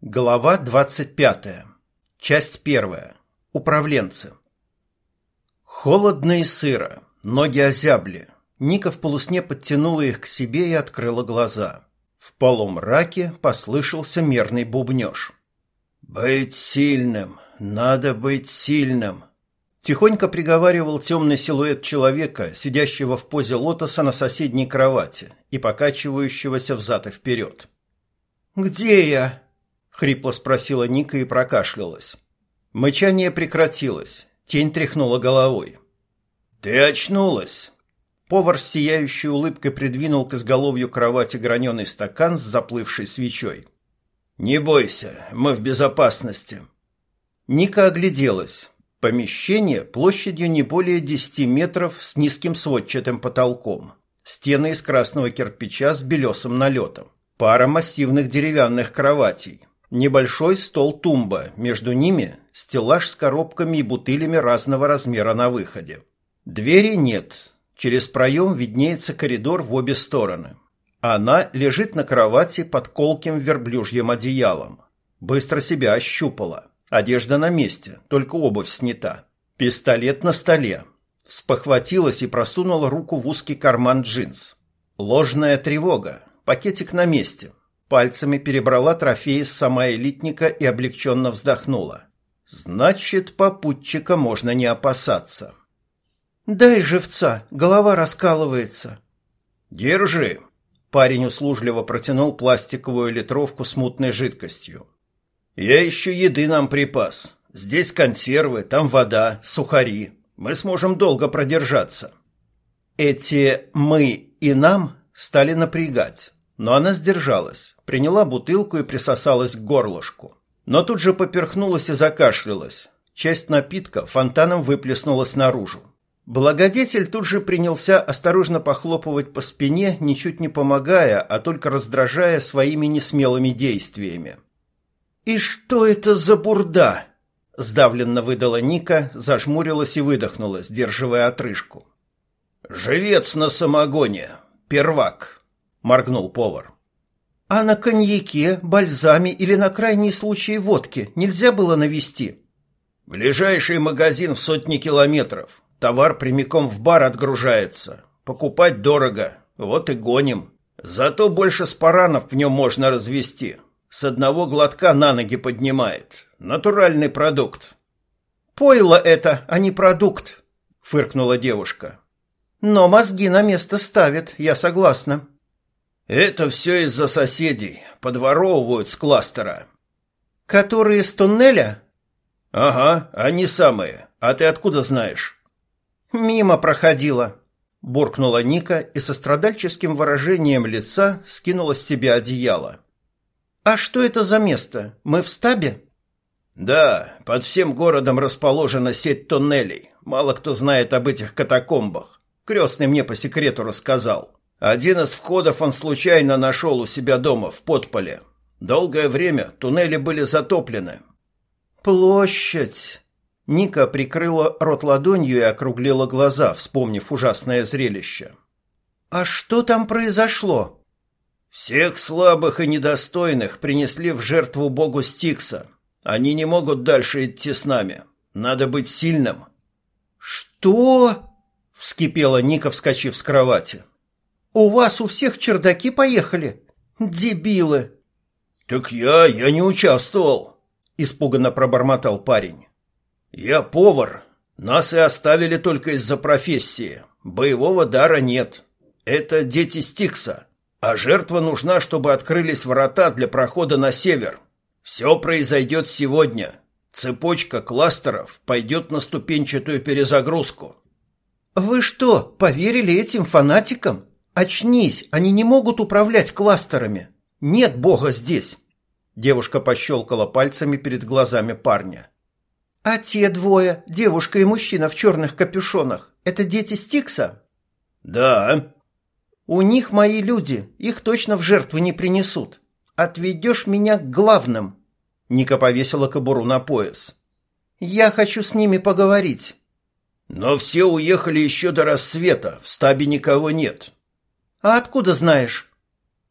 Глава 25. Часть 1. Управленцы. Холодно и сыро, ноги озябли. Ника в полусне подтянула их к себе и открыла глаза. В полумраке послышался мерный бубнёж. «Быть сильным, надо быть сильным», — тихонько приговаривал темный силуэт человека, сидящего в позе лотоса на соседней кровати и покачивающегося взад и вперед. «Где я?» Хрипло спросила Ника и прокашлялась. Мычание прекратилось. Тень тряхнула головой. Ты очнулась. Повар с сияющей улыбкой придвинул к изголовью кровати граненый стакан с заплывшей свечой. Не бойся, мы в безопасности. Ника огляделась. Помещение площадью не более десяти метров с низким сводчатым потолком. Стены из красного кирпича с белесым налетом. Пара массивных деревянных кроватей. Небольшой стол-тумба, между ними стеллаж с коробками и бутылями разного размера на выходе. Двери нет, через проем виднеется коридор в обе стороны. Она лежит на кровати под колким верблюжьим одеялом. Быстро себя ощупала. Одежда на месте, только обувь снята. Пистолет на столе. Спохватилась и просунула руку в узкий карман джинс. Ложная тревога. Пакетик на месте. Пальцами перебрала трофеи с сама элитника и облегченно вздохнула. Значит, попутчика можно не опасаться. «Дай живца, голова раскалывается». «Держи». Парень услужливо протянул пластиковую литровку с мутной жидкостью. «Я еще еды нам припас. Здесь консервы, там вода, сухари. Мы сможем долго продержаться». Эти «мы» и «нам» стали напрягать. Но она сдержалась, приняла бутылку и присосалась к горлышку. Но тут же поперхнулась и закашлялась. Часть напитка фонтаном выплеснулась наружу. Благодетель тут же принялся осторожно похлопывать по спине, ничуть не помогая, а только раздражая своими несмелыми действиями. «И что это за бурда?» – сдавленно выдала Ника, зажмурилась и выдохнула, сдерживая отрыжку. «Живец на самогоне. Первак», моргнул повар. А на коньяке, бальзаме или на крайний случай водке нельзя было навести? Ближайший магазин в сотни километров. Товар прямиком в бар отгружается. Покупать дорого. Вот и гоним. Зато больше спаранов в нем можно развести. С одного глотка на ноги поднимает. Натуральный продукт. Пойло это, а не продукт, фыркнула девушка. Но мозги на место ставит, я согласна. Это все из-за соседей. Подворовывают с кластера. Которые из туннеля? Ага, они самые. А ты откуда знаешь? Мимо проходила. Буркнула Ника и со страдальческим выражением лица скинула с себя одеяло. А что это за место? Мы в стабе? Да, под всем городом расположена сеть туннелей. Мало кто знает об этих катакомбах. Крестный мне по секрету рассказал. Один из входов он случайно нашел у себя дома в подполе. Долгое время туннели были затоплены. Площадь. Ника прикрыла рот ладонью и округлила глаза, вспомнив ужасное зрелище. А что там произошло? Всех слабых и недостойных принесли в жертву богу Стикса. Они не могут дальше идти с нами. Надо быть сильным. Что? вскипела Ника, вскочив с кровати. У вас у всех чердаки поехали? Дебилы!» «Так я, я не участвовал», — испуганно пробормотал парень. «Я повар. Нас и оставили только из-за профессии. Боевого дара нет. Это дети Стикса. А жертва нужна, чтобы открылись врата для прохода на север. Все произойдет сегодня. Цепочка кластеров пойдет на ступенчатую перезагрузку». «Вы что, поверили этим фанатикам?» Очнись, они не могут управлять кластерами. Нет бога здесь. Девушка пощелкала пальцами перед глазами парня. А те двое, девушка и мужчина в черных капюшонах, это дети Стикса? Да. У них мои люди, их точно в жертву не принесут. Отведешь меня к главным. Ника повесила кобуру на пояс. Я хочу с ними поговорить. Но все уехали еще до рассвета, в стабе никого нет. А откуда знаешь?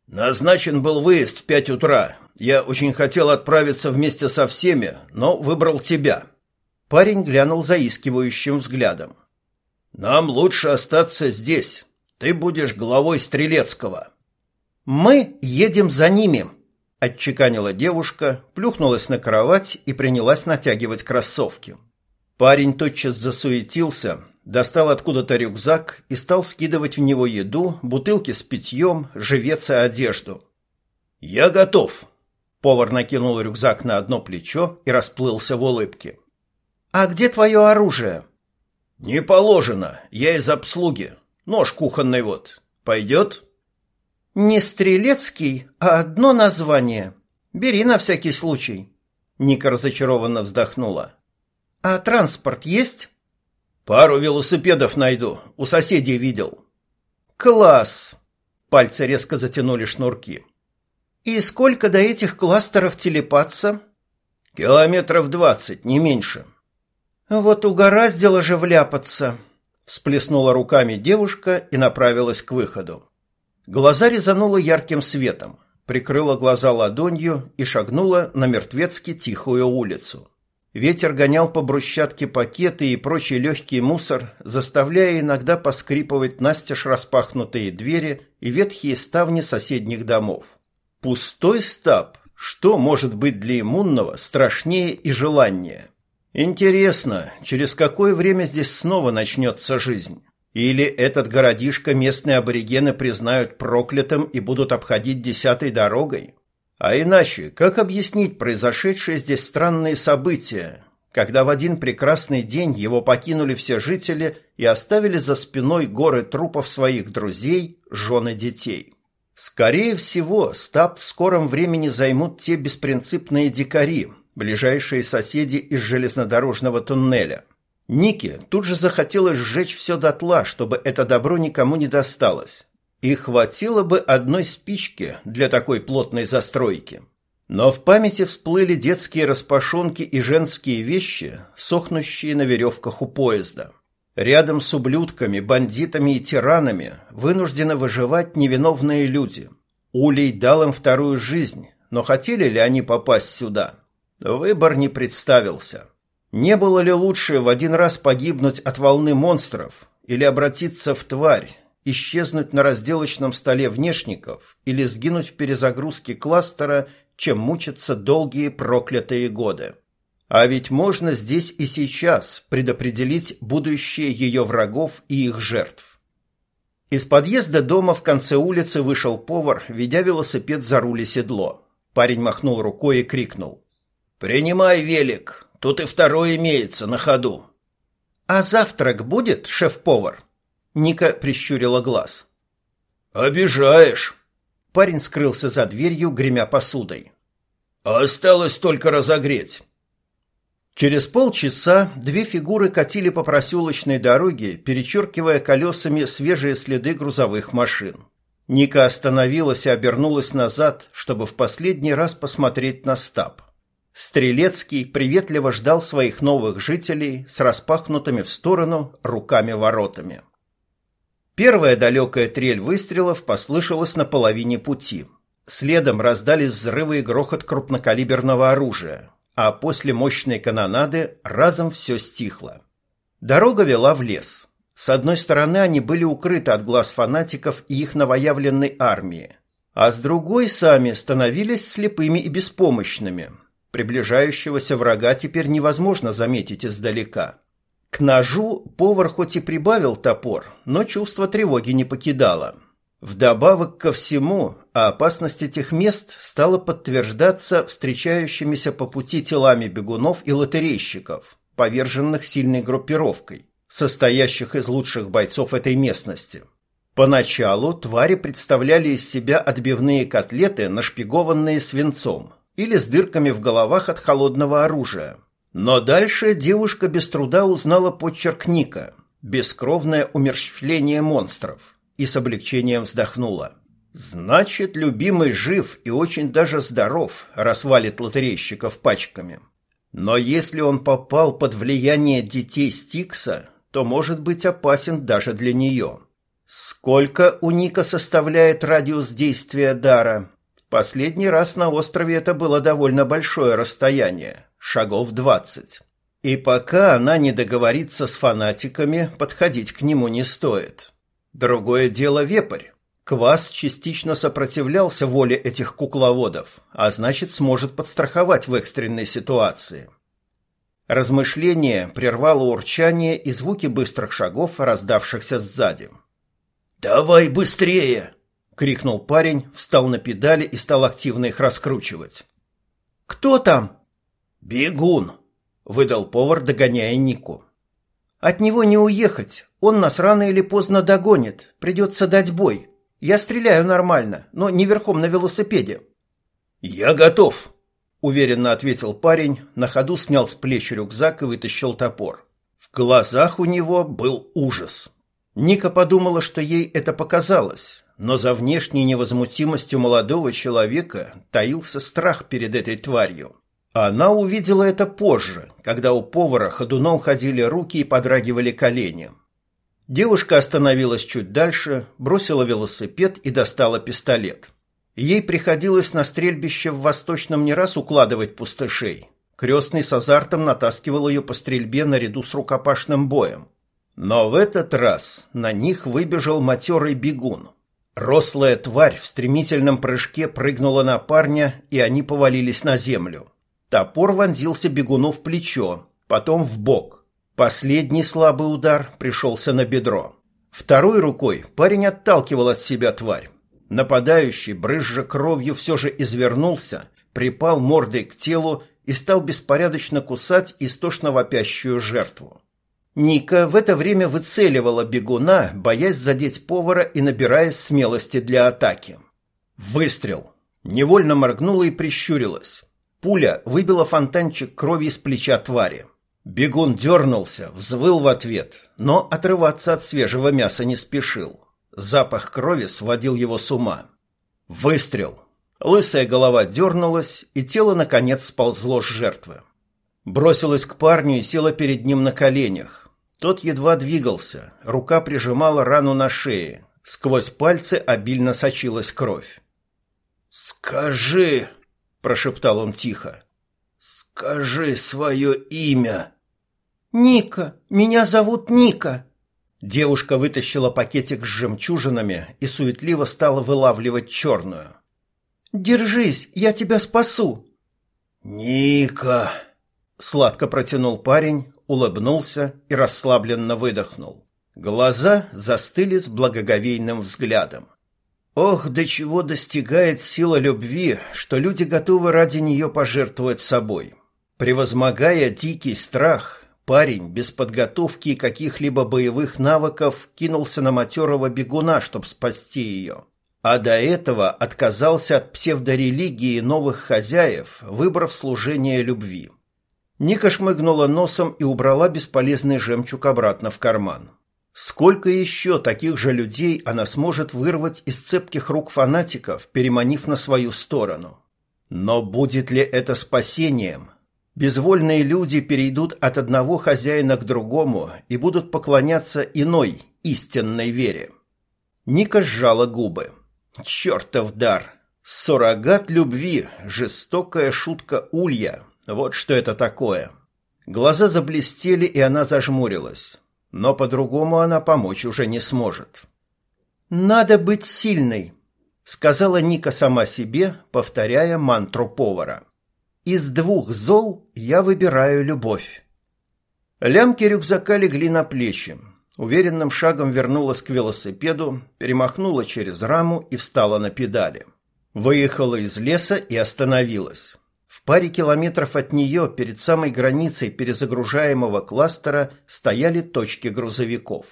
Назначен был выезд в пять утра. Я очень хотел отправиться вместе со всеми, но выбрал тебя. Парень глянул заискивающим взглядом. Нам лучше остаться здесь. Ты будешь главой Стрелецкого. Мы едем за ними, отчеканила девушка, плюхнулась на кровать и принялась натягивать кроссовки. Парень тотчас засуетился, достал откуда-то рюкзак и стал скидывать в него еду, бутылки с питьем, живец и одежду. «Я готов!» Повар накинул рюкзак на одно плечо и расплылся в улыбке. «А где твое оружие?» «Не положено. Я из обслуги. Нож кухонный вот. Пойдет?» «Не Стрелецкий, а одно название. Бери на всякий случай». Ника разочарованно вздохнула. «А транспорт есть?» «Пару велосипедов найду. У соседей видел». «Класс!» Пальцы резко затянули шнурки. «И сколько до этих кластеров телепаться?» «Километров двадцать, не меньше». «Вот угораздило же вляпаться!» Всплеснула руками девушка и направилась к выходу. Глаза резануло ярким светом, прикрыла глаза ладонью и шагнула на мертвецки тихую улицу. Ветер гонял по брусчатке пакеты и прочий легкий мусор, заставляя иногда поскрипывать настежь распахнутые двери и ветхие ставни соседних домов. Пустой стаб. Что может быть для иммунного страшнее и желаннее? Интересно, через какое время здесь снова начнется жизнь? Или этот городишко местные аборигены признают проклятым и будут обходить десятой дорогой? А иначе, как объяснить произошедшие здесь странные события, когда в один прекрасный день его покинули все жители и оставили за спиной горы трупов своих друзей, жен и детей? Скорее всего, стаб в скором времени займут те беспринципные дикари, ближайшие соседи из железнодорожного туннеля. Нике тут же захотелось сжечь все дотла, чтобы это добро никому не досталось. И хватило бы одной спички для такой плотной застройки. Но в памяти всплыли детские распашонки и женские вещи, сохнущие на веревках у поезда. Рядом с ублюдками, бандитами и тиранами вынуждены выживать невиновные люди. Улей дал им вторую жизнь, но хотели ли они попасть сюда? Выбор не представился. Не было ли лучше в один раз погибнуть от волны монстров или обратиться в тварь, исчезнуть на разделочном столе внешников или сгинуть в перезагрузке кластера, чем мучиться долгие проклятые годы. А ведь можно здесь и сейчас предопределить будущее ее врагов и их жертв. Из подъезда дома в конце улицы вышел повар, ведя велосипед за руль и седло. Парень махнул рукой и крикнул. «Принимай велик, тут и второй имеется на ходу». «А завтрак будет, шеф-повар?» Ника прищурила глаз. «Обижаешь!» Парень скрылся за дверью, гремя посудой. «Осталось только разогреть». Через полчаса две фигуры катили по проселочной дороге, перечеркивая колесами свежие следы грузовых машин. Ника остановилась и обернулась назад, чтобы в последний раз посмотреть на стаб. Стрелецкий приветливо ждал своих новых жителей с распахнутыми в сторону руками-воротами. Первая далекая трель выстрелов послышалась на половине пути. Следом раздались взрывы и грохот крупнокалиберного оружия, а после мощной канонады разом все стихло. Дорога вела в лес. С одной стороны они были укрыты от глаз фанатиков и их новоявленной армии, а с другой сами становились слепыми и беспомощными. Приближающегося врага теперь невозможно заметить издалека. К ножу повар хоть и прибавил топор, но чувство тревоги не покидало. Вдобавок ко всему, опасность этих мест стала подтверждаться встречающимися по пути телами бегунов и лотерейщиков, поверженных сильной группировкой, состоящих из лучших бойцов этой местности. Поначалу твари представляли из себя отбивные котлеты, нашпигованные свинцом, или с дырками в головах от холодного оружия – но дальше девушка без труда узнала почерк Ника «Бескровное умерщвление монстров» и с облегчением вздохнула. «Значит, любимый жив и очень даже здоров, расвалит лотерейщиков пачками. Но если он попал под влияние детей Стикса, то может быть опасен даже для нее. Сколько у Ника составляет радиус действия дара? Последний раз на острове это было довольно большое расстояние, шагов двадцать. И пока она не договорится с фанатиками, подходить к нему не стоит. Другое дело вепрь. Квас частично сопротивлялся воле этих кукловодов, а значит сможет подстраховать в экстренной ситуации. Размышление прервало урчание и звуки быстрых шагов, раздавшихся сзади. «Давай быстрее!» — крикнул парень, встал на педали и стал активно их раскручивать. «Кто там?» «Бегун!» — выдал повар, догоняя Нику. «От него не уехать. Он нас рано или поздно догонит. Придется дать бой. Я стреляю нормально, но не верхом на велосипеде». «Я готов!» — уверенно ответил парень, на ходу снял с плеч рюкзак и вытащил топор. В глазах у него был ужас. Ника подумала, что ей это показалось, но за внешней невозмутимостью молодого человека таился страх перед этой тварью. Она увидела это позже, когда у повара ходуном ходили руки и подрагивали колени. Девушка остановилась чуть дальше, бросила велосипед и достала пистолет. Ей приходилось на стрельбище в Восточном не раз укладывать пустышей. Крестный с азартом натаскивал ее по стрельбе наряду с рукопашным боем. Но в этот раз на них выбежал матерый бегун. Рослая тварь в стремительном прыжке прыгнула на парня, и они повалились на землю. Топор вонзился бегуну в плечо, потом в бок. Последний слабый удар пришелся на бедро. Второй рукой парень отталкивал от себя тварь. Нападающий, брызжа кровью, все же извернулся, припал мордой к телу и стал беспорядочно кусать истошно вопящую жертву. Ника в это время выцеливала бегуна, боясь задеть повара и набираясь смелости для атаки. Выстрел. Невольно моргнула и прищурилась. Пуля выбила фонтанчик крови из плеча твари. Бегун дернулся, взвыл в ответ, но отрываться от свежего мяса не спешил. Запах крови сводил его с ума. Выстрел. Лысая голова дернулась, и тело, наконец, сползло с жертвы. Бросилась к парню и села перед ним на коленях. Тот едва двигался, рука прижимала рану на шее. Сквозь пальцы обильно сочилась кровь. «Скажи!» — прошептал он тихо. «Скажи свое имя!» «Ника! Меня зовут Ника!» Девушка вытащила пакетик с жемчужинами и суетливо стала вылавливать черную. «Держись, я тебя спасу!» «Ника!» Сладко протянул парень, улыбнулся и расслабленно выдохнул. Глаза застыли с благоговейным взглядом. Ох, до чего достигает сила любви, что люди готовы ради нее пожертвовать собой. Превозмогая дикий страх, Парень без подготовки и каких-либо боевых навыков кинулся на матерого бегуна, чтобы спасти ее. А до этого отказался от псевдорелигии новых хозяев, выбрав служение любви. Ника шмыгнула носом и убрала бесполезный жемчуг обратно в карман. Сколько еще таких же людей она сможет вырвать из цепких рук фанатиков, переманив на свою сторону? Но будет ли это спасением? Безвольные люди перейдут от одного хозяина к другому и будут поклоняться иной, истинной вере. Ника сжала губы. Чертов дар! Суррогат любви, жестокая шутка улья. Вот что это такое. Глаза заблестели, и она зажмурилась. Но по-другому она помочь уже не сможет. «Надо быть сильной», — сказала Ника сама себе, повторяя мантру повара. Из двух зол я выбираю любовь. Лямки рюкзака легли на плечи. Уверенным шагом вернулась к велосипеду, перемахнула через раму и встала на педали. Выехала из леса и остановилась. В паре километров от нее, перед самой границей перезагружаемого кластера, стояли точки грузовиков.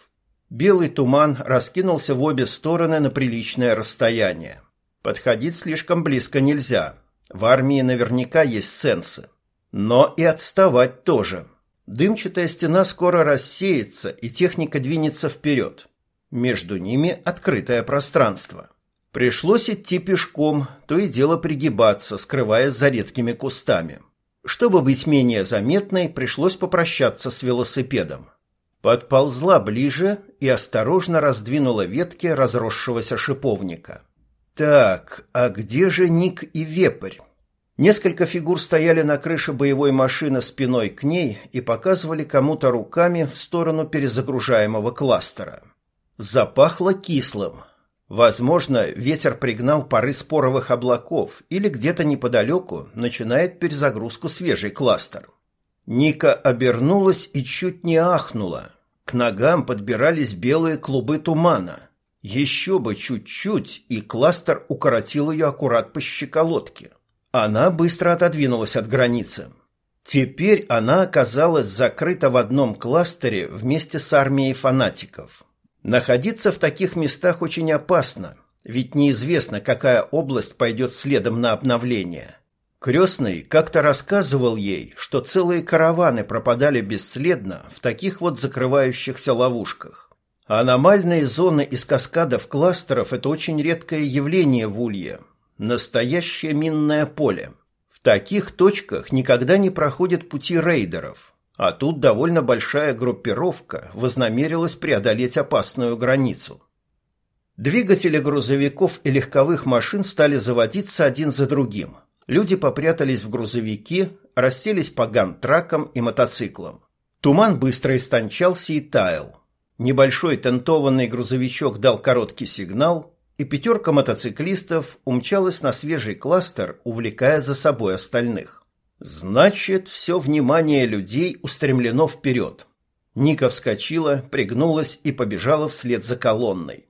Белый туман раскинулся в обе стороны на приличное расстояние. Подходить слишком близко нельзя – в армии наверняка есть сенсы. Но и отставать тоже. Дымчатая стена скоро рассеется, и техника двинется вперед. Между ними открытое пространство. Пришлось идти пешком, то и дело пригибаться, скрываясь за редкими кустами. Чтобы быть менее заметной, пришлось попрощаться с велосипедом. Подползла ближе и осторожно раздвинула ветки разросшегося шиповника. Так, а где же Ник и Вепрь? Несколько фигур стояли на крыше боевой машины спиной к ней и показывали кому-то руками в сторону перезагружаемого кластера. Запахло кислым. Возможно, ветер пригнал пары споровых облаков или где-то неподалеку начинает перезагрузку свежий кластер. Ника обернулась и чуть не ахнула. К ногам подбирались белые клубы тумана. Еще бы чуть-чуть, и кластер укоротил ее аккурат по щеколотке. Она быстро отодвинулась от границы. Теперь она оказалась закрыта в одном кластере вместе с армией фанатиков. Находиться в таких местах очень опасно, ведь неизвестно, какая область пойдет следом на обновление. Крестный как-то рассказывал ей, что целые караваны пропадали бесследно в таких вот закрывающихся ловушках. Аномальные зоны из каскадов кластеров – это очень редкое явление в Улье – Настоящее минное поле. В таких точках никогда не проходят пути рейдеров, а тут довольно большая группировка вознамерилась преодолеть опасную границу. Двигатели грузовиков и легковых машин стали заводиться один за другим. Люди попрятались в грузовики, расселись по гантракам и мотоциклам. Туман быстро истончался и таял. Небольшой тентованный грузовичок дал короткий сигнал, и пятерка мотоциклистов умчалась на свежий кластер, увлекая за собой остальных. Значит, все внимание людей устремлено вперед. Ника вскочила, пригнулась и побежала вслед за колонной.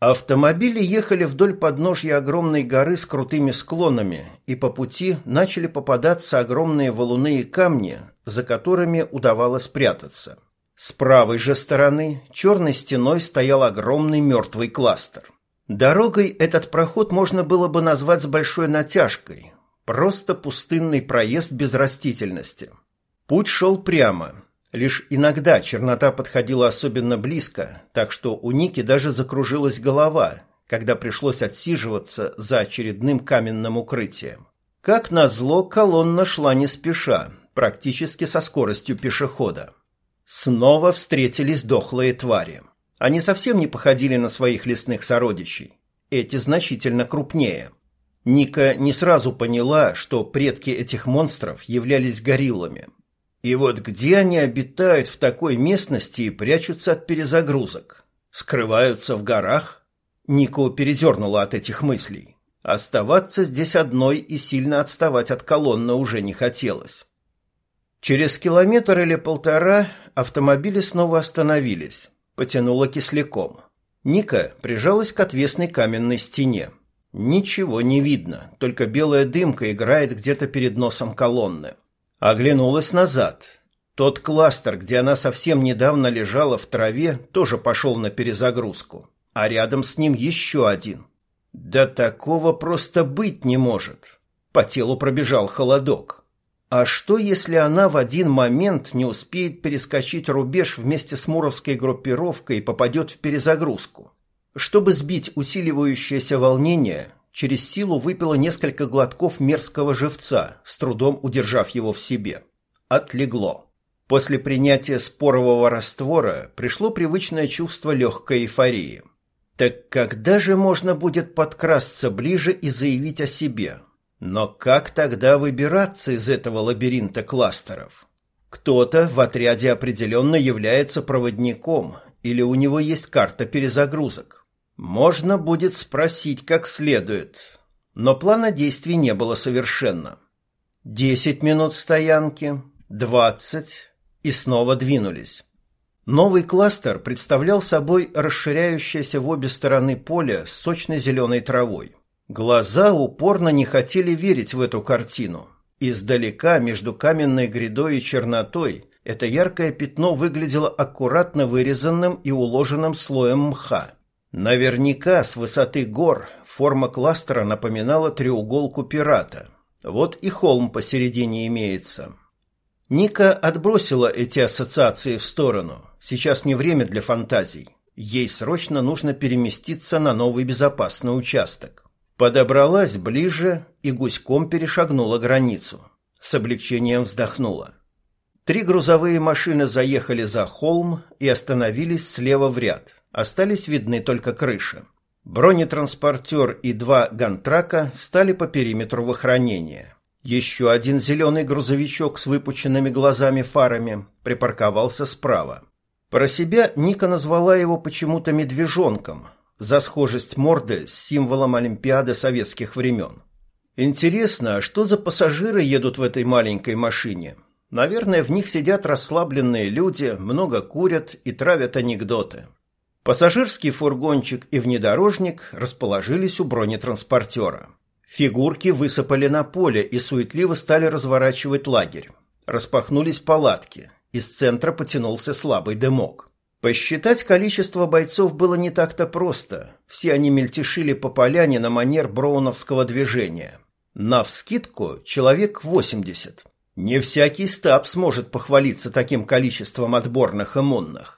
Автомобили ехали вдоль подножья огромной горы с крутыми склонами, и по пути начали попадаться огромные валуны и камни, за которыми удавалось спрятаться. С правой же стороны черной стеной стоял огромный мертвый кластер. Дорогой этот проход можно было бы назвать с большой натяжкой. Просто пустынный проезд без растительности. Путь шел прямо. Лишь иногда чернота подходила особенно близко, так что у Ники даже закружилась голова, когда пришлось отсиживаться за очередным каменным укрытием. Как назло, колонна шла не спеша, практически со скоростью пешехода. Снова встретились дохлые твари. Они совсем не походили на своих лесных сородичей. Эти значительно крупнее. Ника не сразу поняла, что предки этих монстров являлись гориллами. И вот где они обитают в такой местности и прячутся от перезагрузок? Скрываются в горах? Нику передернула от этих мыслей. Оставаться здесь одной и сильно отставать от колонны уже не хотелось. Через километр или полтора автомобили снова остановились потянуло кисляком. Ника прижалась к отвесной каменной стене. Ничего не видно, только белая дымка играет где-то перед носом колонны. Оглянулась назад. Тот кластер, где она совсем недавно лежала в траве, тоже пошел на перезагрузку. А рядом с ним еще один. Да такого просто быть не может. По телу пробежал холодок. А что, если она в один момент не успеет перескочить рубеж вместе с муровской группировкой и попадет в перезагрузку? Чтобы сбить усиливающееся волнение, через силу выпила несколько глотков мерзкого живца, с трудом удержав его в себе. Отлегло. После принятия спорового раствора пришло привычное чувство легкой эйфории. Так когда же можно будет подкрасться ближе и заявить о себе? Но как тогда выбираться из этого лабиринта кластеров? Кто-то в отряде определенно является проводником, или у него есть карта перезагрузок. Можно будет спросить как следует, но плана действий не было совершенно. Десять минут стоянки, двадцать, и снова двинулись. Новый кластер представлял собой расширяющееся в обе стороны поле с сочной зеленой травой. Глаза упорно не хотели верить в эту картину. Издалека, между каменной грядой и чернотой, это яркое пятно выглядело аккуратно вырезанным и уложенным слоем мха. Наверняка с высоты гор форма кластера напоминала треуголку пирата. Вот и холм посередине имеется. Ника отбросила эти ассоциации в сторону. Сейчас не время для фантазий. Ей срочно нужно переместиться на новый безопасный участок. Подобралась ближе и гуськом перешагнула границу. С облегчением вздохнула. Три грузовые машины заехали за холм и остановились слева в ряд. Остались видны только крыши. Бронетранспортер и два гантрака встали по периметру в охранение. Еще один зеленый грузовичок с выпученными глазами фарами припарковался справа. Про себя Ника назвала его почему-то медвежонком, за схожесть морды с символом Олимпиады советских времен. Интересно, а что за пассажиры едут в этой маленькой машине? Наверное, в них сидят расслабленные люди, много курят и травят анекдоты. Пассажирский фургончик и внедорожник расположились у бронетранспортера. Фигурки высыпали на поле и суетливо стали разворачивать лагерь. Распахнулись палатки. Из центра потянулся слабый дымок. Посчитать количество бойцов было не так-то просто. Все они мельтешили по поляне на манер броуновского движения. На вскидку человек 80. Не всякий стаб сможет похвалиться таким количеством отборных иммунных.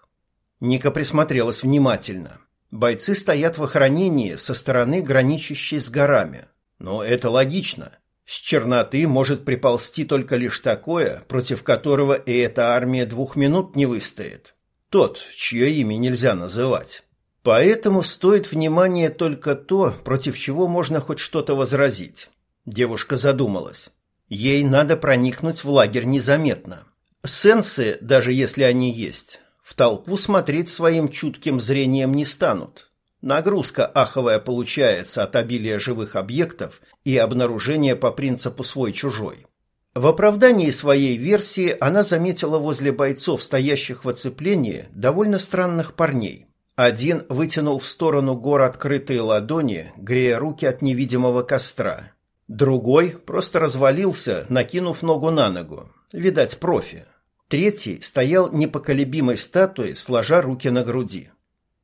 Ника присмотрелась внимательно. Бойцы стоят в охранении со стороны, граничащей с горами. Но это логично. С черноты может приползти только лишь такое, против которого и эта армия двух минут не выстоит. Тот, чье имя нельзя называть. Поэтому стоит внимания только то, против чего можно хоть что-то возразить. Девушка задумалась. Ей надо проникнуть в лагерь незаметно. Сенсы, даже если они есть, в толпу смотреть своим чутким зрением не станут. Нагрузка аховая получается от обилия живых объектов и обнаружения по принципу свой-чужой. В оправдании своей версии она заметила возле бойцов, стоящих в оцеплении, довольно странных парней. Один вытянул в сторону гор открытые ладони, грея руки от невидимого костра. Другой просто развалился, накинув ногу на ногу. Видать, профи. Третий стоял непоколебимой статуей, сложа руки на груди.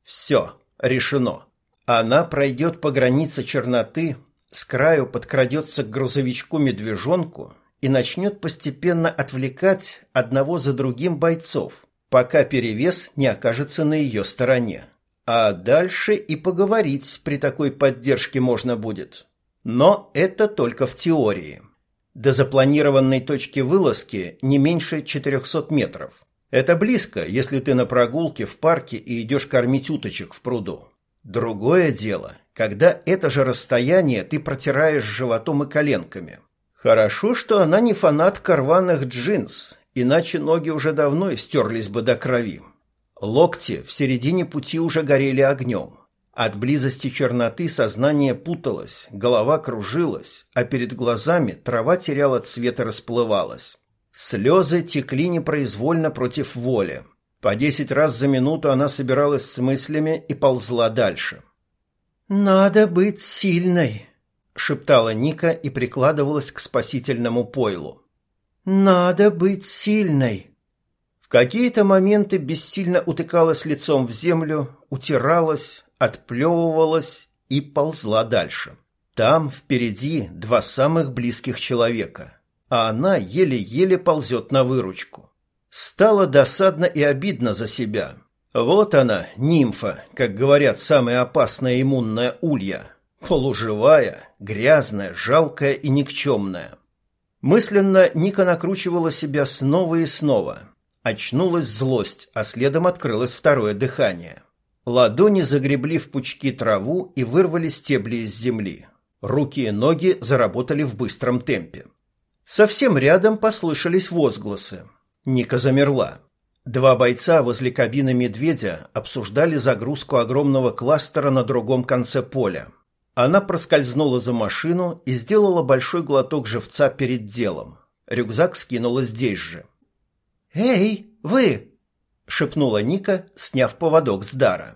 Все, решено. Она пройдет по границе черноты, с краю подкрадется к грузовичку-медвежонку и начнет постепенно отвлекать одного за другим бойцов, пока перевес не окажется на ее стороне. А дальше и поговорить при такой поддержке можно будет. Но это только в теории. До запланированной точки вылазки не меньше 400 метров. Это близко, если ты на прогулке в парке и идешь кормить уточек в пруду. Другое дело, когда это же расстояние ты протираешь животом и коленками. Хорошо, что она не фанат карванных джинс, иначе ноги уже давно истерлись бы до крови. Локти в середине пути уже горели огнем. От близости черноты сознание путалось, голова кружилась, а перед глазами трава теряла цвет и расплывалась. Слезы текли непроизвольно против воли. По десять раз за минуту она собиралась с мыслями и ползла дальше. «Надо быть сильной», — шептала Ника и прикладывалась к спасительному пойлу. «Надо быть сильной». В какие-то моменты бессильно утыкалась лицом в землю, утиралась, отплевывалась и ползла дальше. Там впереди два самых близких человека, а она еле-еле ползет на выручку. Стало досадно и обидно за себя. Вот она, нимфа, как говорят, самая опасная иммунная улья. Полуживая, грязная, жалкая и никчемная. Мысленно Ника накручивала себя снова и снова. Очнулась злость, а следом открылось второе дыхание. Ладони загребли в пучки траву и вырвали стебли из земли. Руки и ноги заработали в быстром темпе. Совсем рядом послышались возгласы. Ника замерла. Два бойца возле кабины медведя обсуждали загрузку огромного кластера на другом конце поля. Она проскользнула за машину и сделала большой глоток живца перед делом. Рюкзак скинула здесь же. «Эй, вы!» — шепнула Ника, сняв поводок с дара.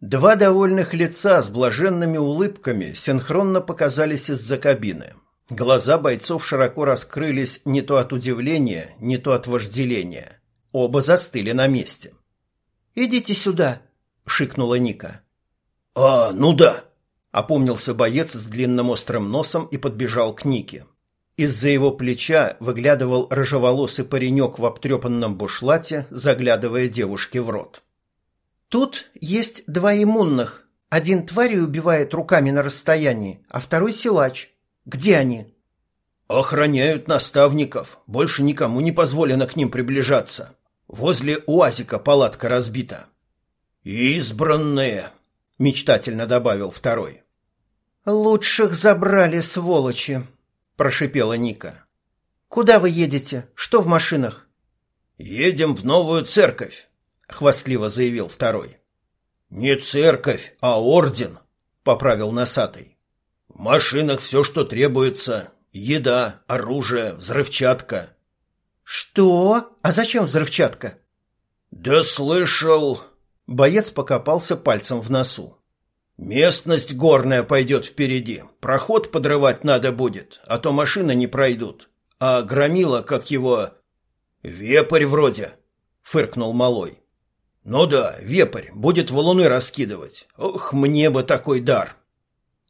Два довольных лица с блаженными улыбками синхронно показались из-за кабины. Глаза бойцов широко раскрылись не то от удивления, не то от вожделения. Оба застыли на месте. «Идите сюда!» — шикнула Ника. «А, ну да!» — опомнился боец с длинным острым носом и подбежал к Нике. Из-за его плеча выглядывал рыжеволосый паренек в обтрепанном бушлате, заглядывая девушке в рот. Тут есть два иммунных. Один твари убивает руками на расстоянии, а второй силач. Где они? Охраняют наставников, больше никому не позволено к ним приближаться. Возле УАЗика палатка разбита. Избранные, мечтательно добавил второй. Лучших забрали, сволочи, прошипела Ника. Куда вы едете? Что в машинах? Едем в новую церковь, хвастливо заявил второй. Не церковь, а орден, поправил носатый. В машинах все, что требуется: еда, оружие, взрывчатка. Что? А зачем взрывчатка? Да слышал, боец покопался пальцем в носу. Местность горная пойдет впереди. Проход подрывать надо будет, а то машины не пройдут. А громила, как его... Вепрь вроде, фыркнул малой. Ну да, вепрь будет валуны раскидывать. Ох, мне бы такой дар.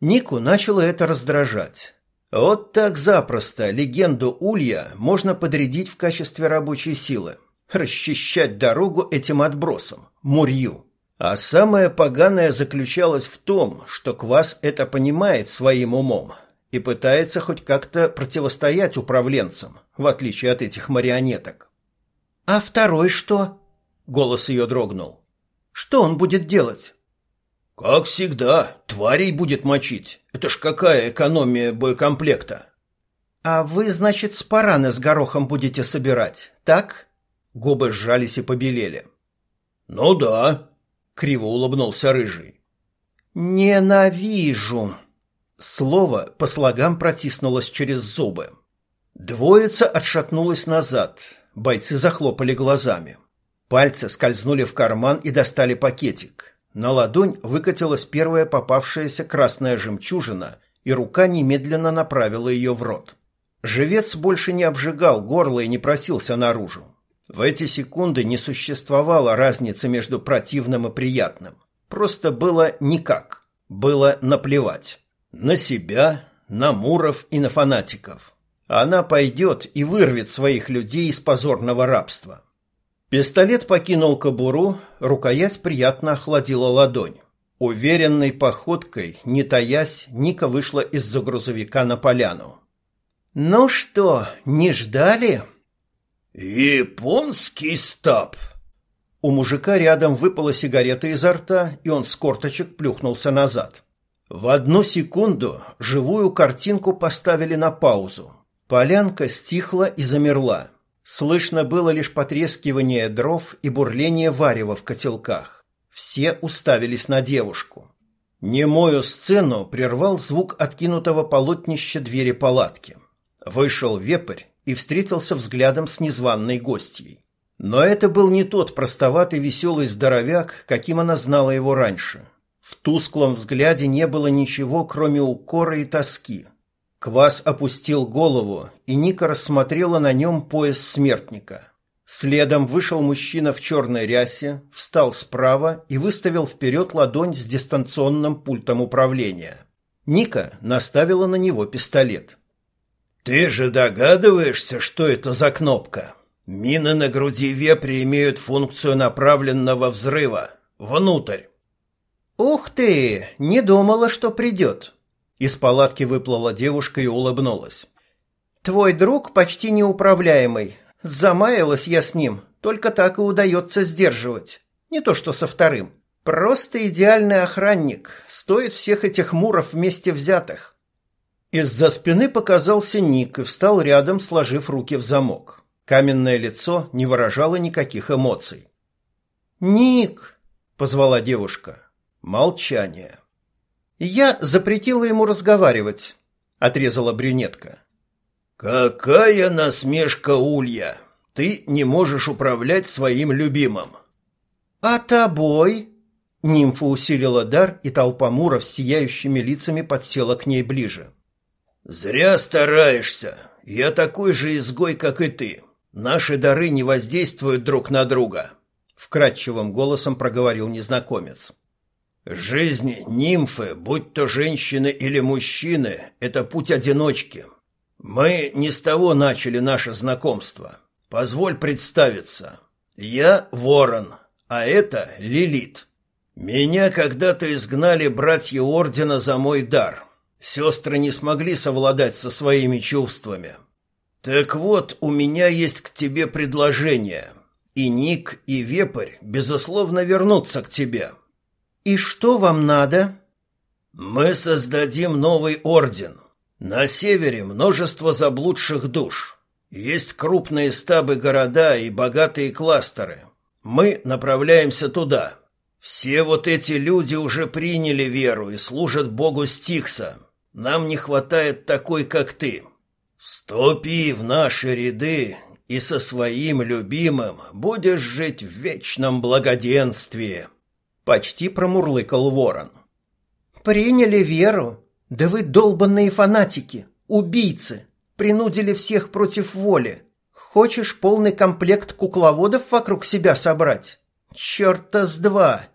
Нику начало это раздражать. Вот так запросто легенду Улья можно подрядить в качестве рабочей силы. Расчищать дорогу этим отбросом, мурью. А самое поганое заключалось в том, что Квас это понимает своим умом и пытается хоть как-то противостоять управленцам, в отличие от этих марионеток. «А второй что?» — голос ее дрогнул. «Что он будет делать?» «Как всегда, тварей будет мочить. Это ж какая экономия боекомплекта!» «А вы, значит, спараны с горохом будете собирать, так?» Губы сжались и побелели. «Ну да», — криво улыбнулся Рыжий. «Ненавижу!» Слово по слогам протиснулось через зубы. Двоица отшатнулась назад. Бойцы захлопали глазами. Пальцы скользнули в карман и достали пакетик. На ладонь выкатилась первая попавшаяся красная жемчужина, и рука немедленно направила ее в рот. Живец больше не обжигал горло и не просился наружу. В эти секунды не существовало разницы между противным и приятным. Просто было никак. Было наплевать. На себя, на Муров и на фанатиков. Она пойдет и вырвет своих людей из позорного рабства. Пистолет покинул кобуру, рукоять приятно охладила ладонь. Уверенной походкой, не таясь, Ника вышла из-за грузовика на поляну. «Ну что, не ждали?» «Японский стаб!» У мужика рядом выпала сигарета изо рта, и он с корточек плюхнулся назад. В одну секунду живую картинку поставили на паузу. Полянка стихла и замерла. Слышно было лишь потрескивание дров и бурление варева в котелках. Все уставились на девушку. Немою сцену прервал звук откинутого полотнища двери палатки. Вышел вепрь и встретился взглядом с незваной гостьей. Но это был не тот простоватый веселый здоровяк, каким она знала его раньше. В тусклом взгляде не было ничего, кроме укора и тоски. Квас опустил голову, и Ника рассмотрела на нем пояс смертника. Следом вышел мужчина в черной рясе, встал справа и выставил вперед ладонь с дистанционным пультом управления. Ника наставила на него пистолет. «Ты же догадываешься, что это за кнопка? Мины на груди вепри имеют функцию направленного взрыва. Внутрь!» «Ух ты! Не думала, что придет!» Из палатки выплыла девушка и улыбнулась. «Твой друг почти неуправляемый. Замаялась я с ним, только так и удается сдерживать. Не то что со вторым. Просто идеальный охранник, стоит всех этих муров вместе взятых». Из-за спины показался Ник и встал рядом, сложив руки в замок. Каменное лицо не выражало никаких эмоций. «Ник!» — позвала девушка. Молчание. Я запретила ему разговаривать, отрезала брюнетка. Какая насмешка, Улья. Ты не можешь управлять своим любимым. А тобой? Нимфа усилила дар, и толпа муров с сияющими лицами подсела к ней ближе. Зря стараешься. Я такой же изгой, как и ты. Наши дары не воздействуют друг на друга, вкрадчивым голосом проговорил незнакомец. Жизнь нимфы, будь то женщины или мужчины, это путь одиночки. Мы не с того начали наше знакомство. Позволь представиться. Я Ворон, а это Лилит. Меня когда-то изгнали братья Ордена за мой дар. Сестры не смогли совладать со своими чувствами. Так вот, у меня есть к тебе предложение. И Ник, и Вепрь, безусловно, вернутся к тебе. И что вам надо? Мы создадим новый орден. На севере множество заблудших душ. Есть крупные стабы города и богатые кластеры. Мы направляемся туда. Все вот эти люди уже приняли веру и служат богу Стикса. Нам не хватает такой, как ты. Вступи в наши ряды и со своим любимым будешь жить в вечном благоденствии. Почти промурлыкал ворон. Приняли веру? Да вы долбанные фанатики, убийцы. Принудили всех против воли. Хочешь полный комплект кукловодов вокруг себя собрать? Черта с два!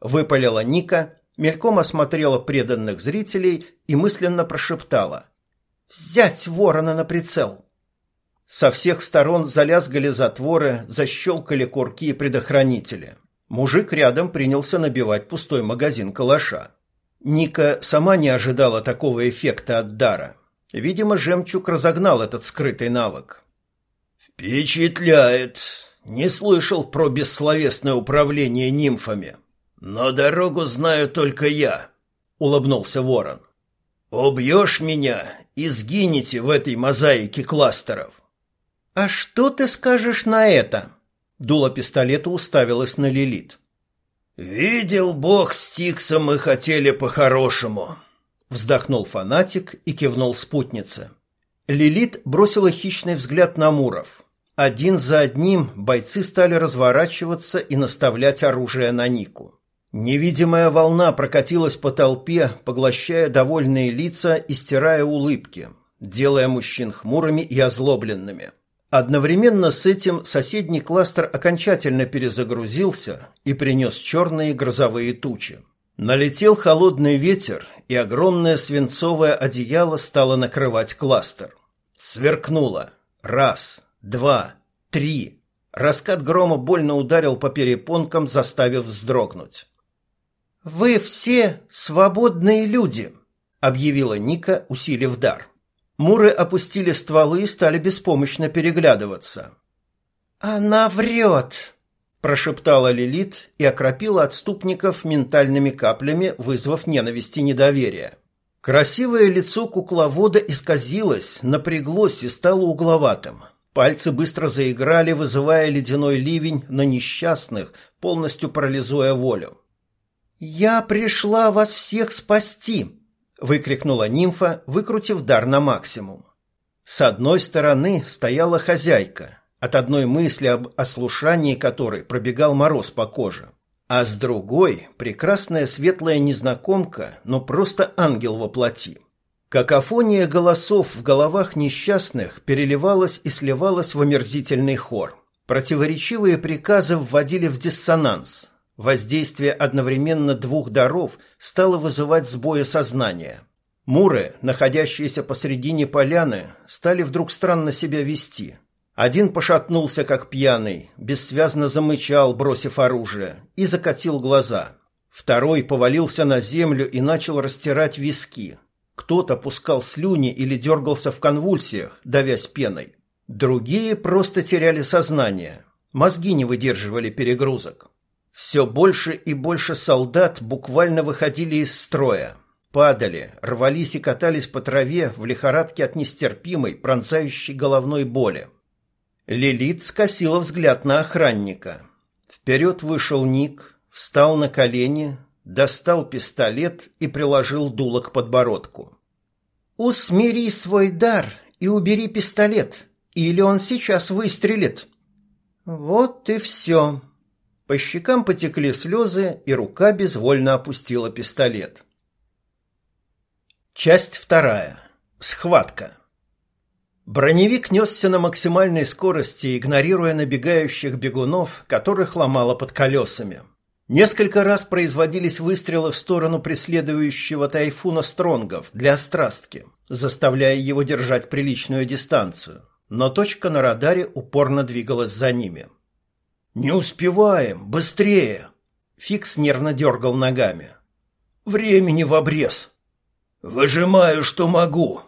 Выпалила Ника, мельком осмотрела преданных зрителей и мысленно прошептала. «Взять ворона на прицел!» Со всех сторон залязгали затворы, защелкали курки и предохранители. Мужик рядом принялся набивать пустой магазин калаша. Ника сама не ожидала такого эффекта от дара. Видимо, жемчуг разогнал этот скрытый навык. «Впечатляет! Не слышал про бессловесное управление нимфами. Но дорогу знаю только я», — улыбнулся ворон. «Убьешь меня и сгинете в этой мозаике кластеров». «А что ты скажешь на это?» Дуло пистолета уставилась на Лилит. «Видел бог Стикса, мы хотели по-хорошему», — вздохнул фанатик и кивнул спутнице. Лилит бросила хищный взгляд на Муров. Один за одним бойцы стали разворачиваться и наставлять оружие на Нику. Невидимая волна прокатилась по толпе, поглощая довольные лица и стирая улыбки, делая мужчин хмурыми и озлобленными. Одновременно с этим соседний кластер окончательно перезагрузился и принес черные грозовые тучи. Налетел холодный ветер, и огромное свинцовое одеяло стало накрывать кластер. Сверкнуло. Раз, два, три. Раскат грома больно ударил по перепонкам, заставив вздрогнуть. «Вы все свободные люди», — объявила Ника, усилив дар. Муры опустили стволы и стали беспомощно переглядываться. «Она врет!» – прошептала Лилит и окропила отступников ментальными каплями, вызвав ненависть и недоверие. Красивое лицо кукловода исказилось, напряглось и стало угловатым. Пальцы быстро заиграли, вызывая ледяной ливень на несчастных, полностью парализуя волю. «Я пришла вас всех спасти!» выкрикнула нимфа, выкрутив дар на максимум. С одной стороны стояла хозяйка, от одной мысли об ослушании которой пробегал мороз по коже, а с другой прекрасная светлая незнакомка, но просто ангел во плоти. Какофония голосов в головах несчастных переливалась и сливалась в омерзительный хор. Противоречивые приказы вводили в диссонанс, Воздействие одновременно двух даров стало вызывать сбои сознания. Муры, находящиеся посредине поляны, стали вдруг странно себя вести. Один пошатнулся, как пьяный, бессвязно замычал, бросив оружие, и закатил глаза. Второй повалился на землю и начал растирать виски. Кто-то пускал слюни или дергался в конвульсиях, давясь пеной. Другие просто теряли сознание. Мозги не выдерживали перегрузок. Все больше и больше солдат буквально выходили из строя. Падали, рвались и катались по траве в лихорадке от нестерпимой, пронзающей головной боли. Лилит скосила взгляд на охранника. Вперед вышел Ник, встал на колени, достал пистолет и приложил дуло к подбородку. «Усмири свой дар и убери пистолет, или он сейчас выстрелит». «Вот и все», по щекам потекли слезы, и рука безвольно опустила пистолет. Часть вторая. Схватка. Броневик несся на максимальной скорости, игнорируя набегающих бегунов, которых ломало под колесами. Несколько раз производились выстрелы в сторону преследующего тайфуна Стронгов для острастки, заставляя его держать приличную дистанцию, но точка на радаре упорно двигалась за ними. «Не успеваем! Быстрее!» Фикс нервно дергал ногами. «Времени в обрез!» «Выжимаю, что могу».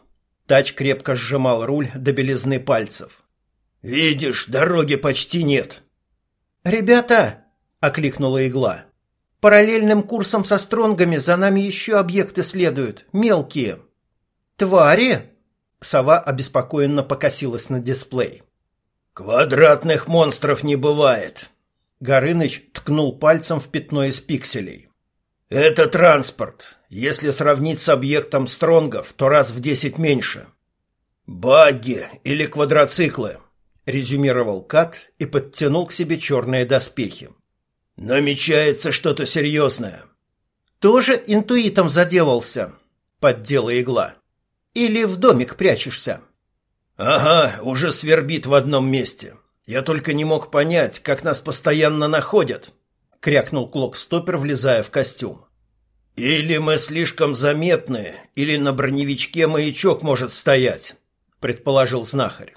Тач крепко сжимал руль до белизны пальцев. «Видишь, дороги почти нет». «Ребята!» — окликнула игла. «Параллельным курсом со стронгами за нами еще объекты следуют, мелкие». «Твари?» — сова обеспокоенно покосилась на дисплей. «Квадратных монстров не бывает», — Горыныч ткнул пальцем в пятно из пикселей. «Это транспорт. Если сравнить с объектом стронгов, то раз в десять меньше. Багги или квадроциклы», — резюмировал Кат и подтянул к себе черные доспехи. «Намечается что-то серьезное». «Тоже интуитом заделался», — поддела игла. «Или в домик прячешься?» «Ага, уже свербит в одном месте. Я только не мог понять, как нас постоянно находят», — крякнул Клок-стопер, влезая в костюм. «Или мы слишком заметны, или на броневичке маячок может стоять», — предположил знахарь.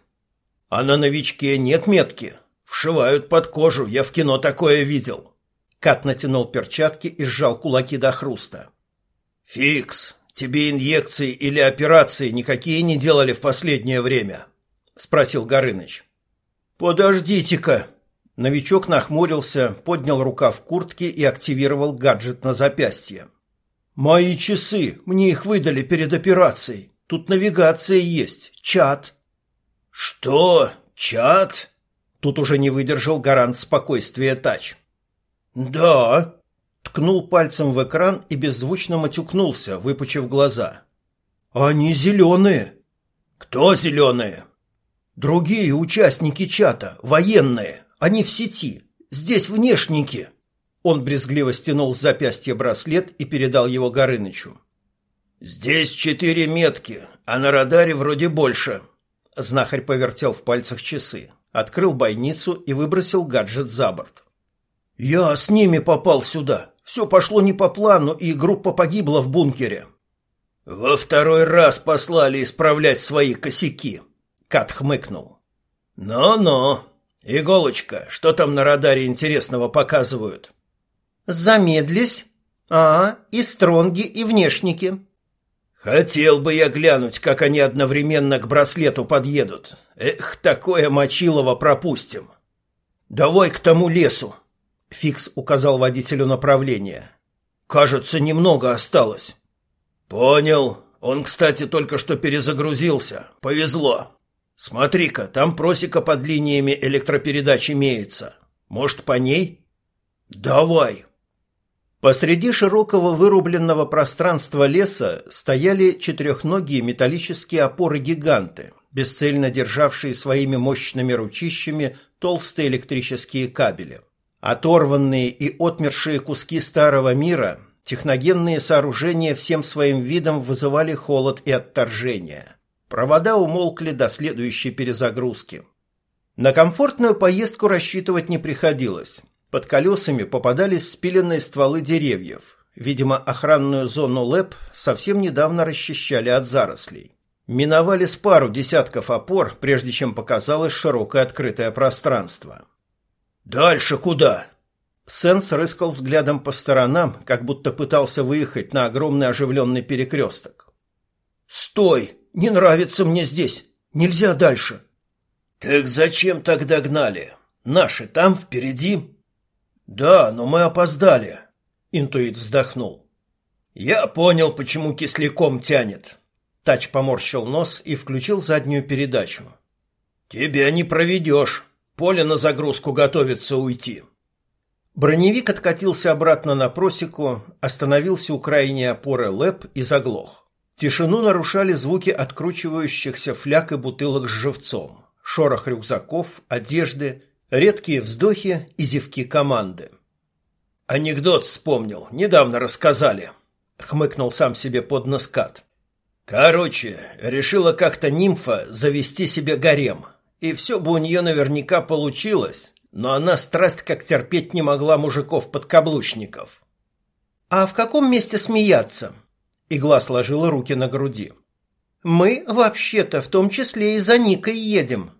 «А на новичке нет метки. Вшивают под кожу, я в кино такое видел». Кат натянул перчатки и сжал кулаки до хруста. «Фикс, тебе инъекции или операции никакие не делали в последнее время?» — спросил Горыныч. «Подождите-ка!» Новичок нахмурился, поднял рукав куртки и активировал гаджет на запястье. «Мои часы! Мне их выдали перед операцией. Тут навигация есть, чат». «Что? Чат?» Тут уже не выдержал гарант спокойствия Тач. «Да», ткнул пальцем в экран и беззвучно матюкнулся, выпучив глаза. «Они зеленые!» «Кто зеленые?» «Другие участники чата, военные. Они в сети. Здесь внешники». Он брезгливо стянул с запястья браслет и передал его Горынычу. «Здесь четыре метки, а на радаре вроде больше». Знахарь повертел в пальцах часы, открыл бойницу и выбросил гаджет за борт. «Я с ними попал сюда. Все пошло не по плану, и группа погибла в бункере». «Во второй раз послали исправлять свои косяки», — Кат хмыкнул. «Ну-ну. Иголочка, что там на радаре интересного показывают?» «Замедлись. А, и стронги, и внешники». «Хотел бы я глянуть, как они одновременно к браслету подъедут. Эх, такое мочилово пропустим. Давай к тому лесу». Фикс указал водителю направление. «Кажется, немного осталось». «Понял. Он, кстати, только что перезагрузился. Повезло. Смотри-ка, там просека под линиями электропередач имеется. Может, по ней?» «Давай». Посреди широкого вырубленного пространства леса стояли четырехногие металлические опоры-гиганты, бесцельно державшие своими мощными ручищами толстые электрические кабели. Оторванные и отмершие куски старого мира, техногенные сооружения всем своим видом вызывали холод и отторжение. Провода умолкли до следующей перезагрузки. На комфортную поездку рассчитывать не приходилось. Под колесами попадались спиленные стволы деревьев. Видимо, охранную зону ЛЭП совсем недавно расчищали от зарослей. Миновали пару десятков опор, прежде чем показалось широкое открытое пространство. «Дальше куда?» Сенс рыскал взглядом по сторонам, как будто пытался выехать на огромный оживленный перекресток. «Стой! Не нравится мне здесь! Нельзя дальше!» «Так зачем тогда гнали? Наши там впереди?» «Да, но мы опоздали», — интуит вздохнул. «Я понял, почему кисляком тянет». Тач поморщил нос и включил заднюю передачу. «Тебя не проведешь. Поле на загрузку готовится уйти». Броневик откатился обратно на просеку, остановился у крайней опоры ЛЭП и заглох. Тишину нарушали звуки откручивающихся фляг и бутылок с живцом, шорох рюкзаков, одежды, редкие вздохи и зевки команды. «Анекдот вспомнил, недавно рассказали», — хмыкнул сам себе под нос «Короче, решила как-то нимфа завести себе гарем, и все бы у нее наверняка получилось, но она страсть как терпеть не могла мужиков-подкаблучников». «А в каком месте смеяться?» Игла сложила руки на груди. «Мы, вообще-то, в том числе и за Никой едем».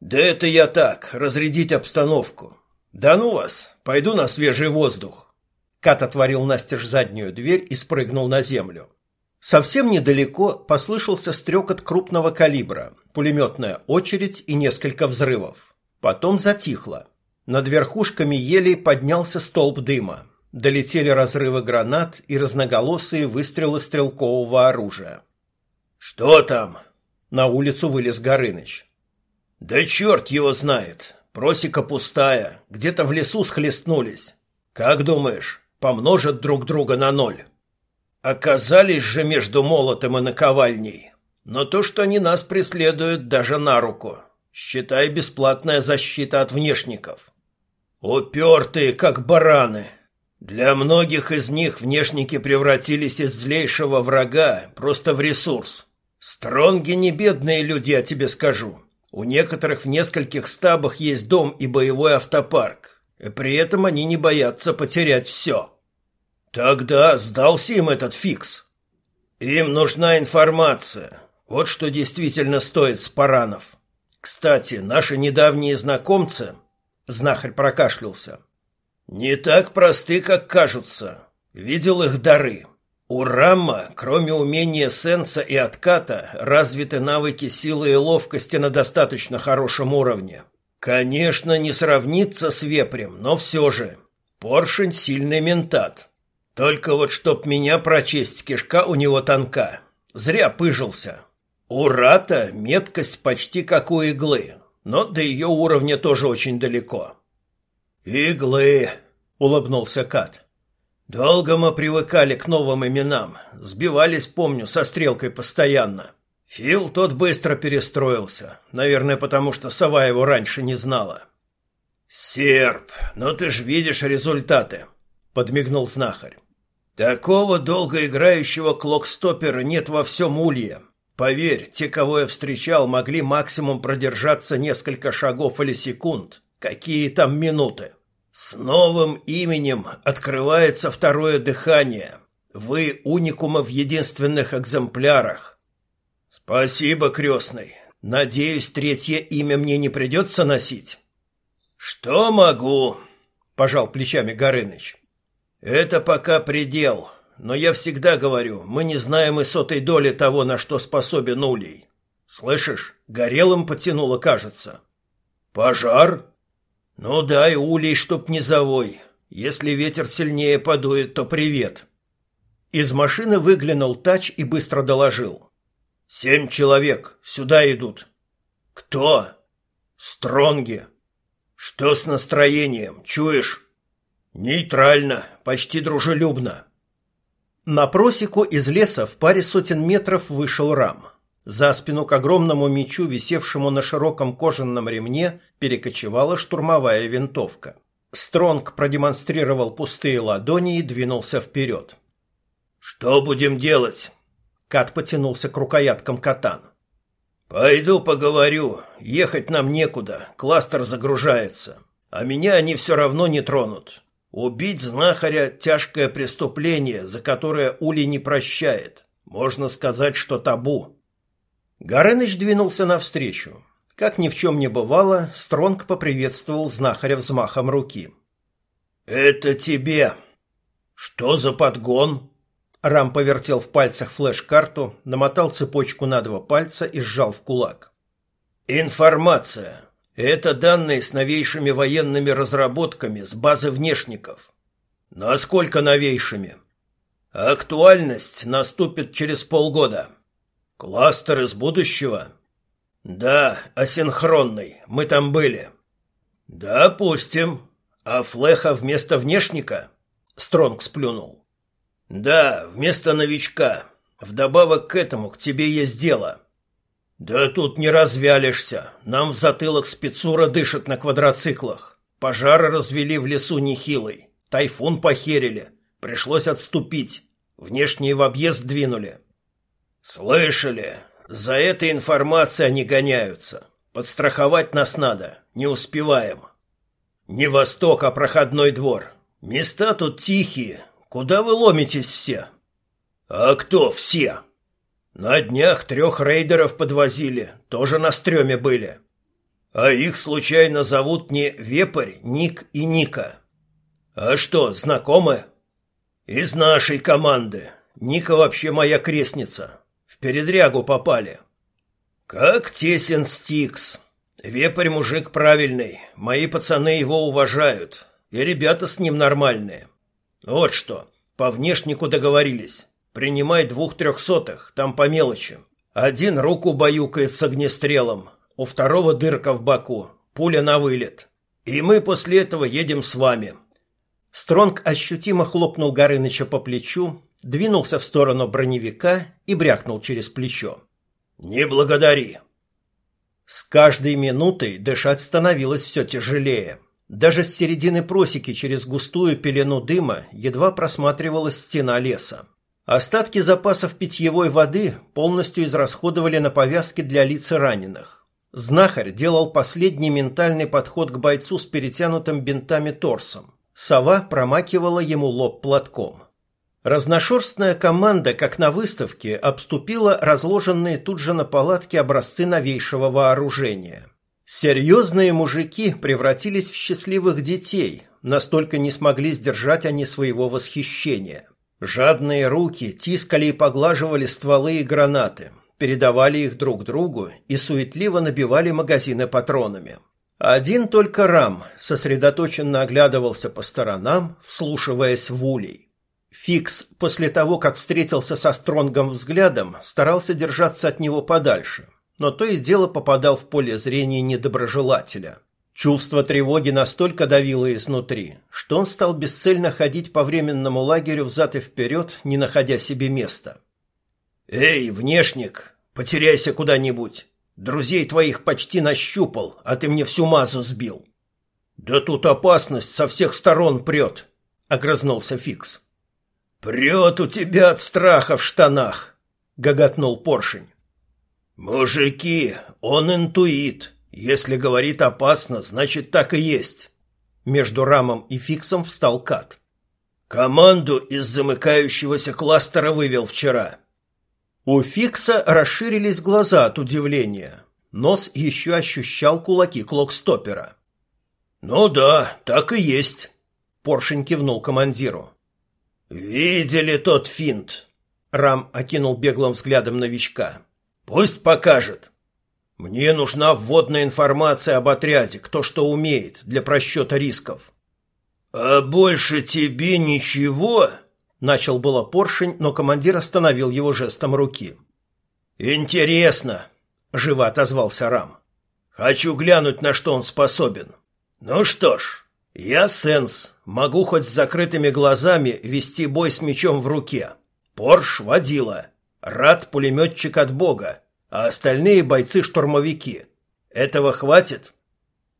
«Да это я так, разрядить обстановку. Да ну вас, пойду на свежий воздух». Кат отворил настежь заднюю дверь и спрыгнул на землю. Совсем недалеко послышался стрекот крупного калибра, пулеметная очередь и несколько взрывов. Потом затихло. Над верхушками елей поднялся столб дыма. Долетели разрывы гранат и разноголосые выстрелы стрелкового оружия. «Что там?» На улицу вылез Горыныч. «Да черт его знает. Просека пустая. Где-то в лесу схлестнулись. Как думаешь, помножат друг друга на ноль?» Оказались же между молотом и наковальней. Но то, что они нас преследуют, даже на руку. Считай бесплатная защита от внешников. Упертые, как бараны. Для многих из них внешники превратились из злейшего врага просто в ресурс. Стронги не бедные люди, я тебе скажу. У некоторых в нескольких стабах есть дом и боевой автопарк. И при этом они не боятся потерять все. Тогда сдался им этот фикс. Им нужна информация. Вот что действительно стоит спаранов. Кстати, наши недавние знакомцы... Знахарь прокашлялся. Не так просты, как кажутся. Видел их дары. У Рамма, кроме умения сенса и отката, развиты навыки силы и ловкости на достаточно хорошем уровне. Конечно, не сравнится с вепрем, но все же. Поршень — сильный ментат. Только вот чтоб меня прочесть, кишка у него тонка. Зря пыжился. У Рата меткость почти как у иглы, но до ее уровня тоже очень далеко. «Иглы!» — улыбнулся Кат. Долго мы привыкали к новым именам, сбивались, помню, со стрелкой постоянно. Фил тот быстро перестроился, наверное, потому что сова его раньше не знала. Серп, ну ты ж видишь результаты, подмигнул знахарь. Такого долгоиграющего клокстопера нет во всем улье. Поверь, те, кого я встречал, могли максимум продержаться несколько шагов или секунд. Какие там минуты? С новым именем открывается второе дыхание. Вы уникумы в единственных экземплярах. Спасибо, крестный. Надеюсь, третье имя мне не придется носить. Что могу? Пожал плечами Горыныч. Это пока предел, но я всегда говорю, мы не знаем и сотой доли того, на что способен улей. Слышишь, горелым потянуло, кажется. Пожар? «Ну дай улей, чтоб не завой. Если ветер сильнее подует, то привет». Из машины выглянул Тач и быстро доложил. «Семь человек. Сюда идут». «Кто?» «Стронги». «Что с настроением? Чуешь?» «Нейтрально, почти дружелюбно». На просеку из леса в паре сотен метров вышел Рам. За спину к огромному мечу, висевшему на широком кожаном ремне, перекочевала штурмовая винтовка. Стронг продемонстрировал пустые ладони и двинулся вперед. «Что будем делать?» Кат потянулся к рукояткам катан. «Пойду поговорю. Ехать нам некуда. Кластер загружается. А меня они все равно не тронут. Убить знахаря – тяжкое преступление, за которое Ули не прощает. Можно сказать, что табу». Горыныч двинулся навстречу. Как ни в чем не бывало, Стронг поприветствовал знахаря взмахом руки. «Это тебе!» «Что за подгон?» Рам повертел в пальцах флеш-карту, намотал цепочку на два пальца и сжал в кулак. «Информация. Это данные с новейшими военными разработками с базы внешников. Насколько новейшими? Актуальность наступит через полгода. Кластер из будущего? Да, асинхронный. Мы там были. Допустим. А флеха вместо внешника? Стронг сплюнул. Да, вместо новичка. Вдобавок к этому к тебе есть дело. Да тут не развялишься. Нам в затылок спецура дышит на квадроциклах. Пожары развели в лесу нехилый. Тайфун похерили. Пришлось отступить. Внешние в объезд двинули. «Слышали? За этой информацией они гоняются. Подстраховать нас надо. Не успеваем. Не восток, а проходной двор. Места тут тихие. Куда вы ломитесь все?» «А кто все?» «На днях трех рейдеров подвозили. Тоже на стреме были. А их случайно зовут не Вепрь, Ник и Ника. А что, знакомы?» «Из нашей команды. Ника вообще моя крестница. В передрягу попали. Как тесен Стикс. Вепрь мужик правильный. Мои пацаны его уважают. И ребята с ним нормальные. Вот что. По внешнику договорились. Принимай двух трехсотых, там по мелочи. Один руку баюкает с огнестрелом, у второго дырка в боку, пуля на вылет. И мы после этого едем с вами. Стронг ощутимо хлопнул Горыныча по плечу, двинулся в сторону броневика и брякнул через плечо. «Не благодари!» С каждой минутой дышать становилось все тяжелее. Даже с середины просеки через густую пелену дыма едва просматривалась стена леса. Остатки запасов питьевой воды полностью израсходовали на повязки для лиц раненых. Знахарь делал последний ментальный подход к бойцу с перетянутым бинтами торсом. Сова промакивала ему лоб платком. Разношерстная команда, как на выставке, обступила разложенные тут же на палатке образцы новейшего вооружения. Серьезные мужики превратились в счастливых детей, настолько не смогли сдержать они своего восхищения. Жадные руки тискали и поглаживали стволы и гранаты, передавали их друг другу и суетливо набивали магазины патронами. Один только Рам сосредоточенно оглядывался по сторонам, вслушиваясь в улей. Фикс после того, как встретился со Стронгом взглядом, старался держаться от него подальше, но то и дело попадал в поле зрения недоброжелателя. Чувство тревоги настолько давило изнутри, что он стал бесцельно ходить по временному лагерю взад и вперед, не находя себе места. «Эй, внешник, потеряйся куда-нибудь. Друзей твоих почти нащупал, а ты мне всю мазу сбил». «Да тут опасность со всех сторон прет», — огрызнулся Фикс. «Прет у тебя от страха в штанах!» — гоготнул поршень. «Мужики, он интуит. Если говорит опасно, значит так и есть». Между Рамом и Фиксом встал Кат. «Команду из замыкающегося кластера вывел вчера». У Фикса расширились глаза от удивления. Нос еще ощущал кулаки клокстопера. «Ну да, так и есть», — Поршень кивнул командиру. «Видели тот финт?» Рам окинул беглым взглядом новичка. «Пусть покажет. Мне нужна вводная информация об отряде, кто что умеет, для просчета рисков». «А больше тебе ничего?» Начал было поршень, но командир остановил его жестом руки. «Интересно», — живо отозвался Рам. «Хочу глянуть, на что он способен. Ну что ж, я Сенс, могу хоть с закрытыми глазами вести бой с мечом в руке. Порш водила. Рад пулеметчик от бога, а остальные бойцы-штурмовики. Этого хватит?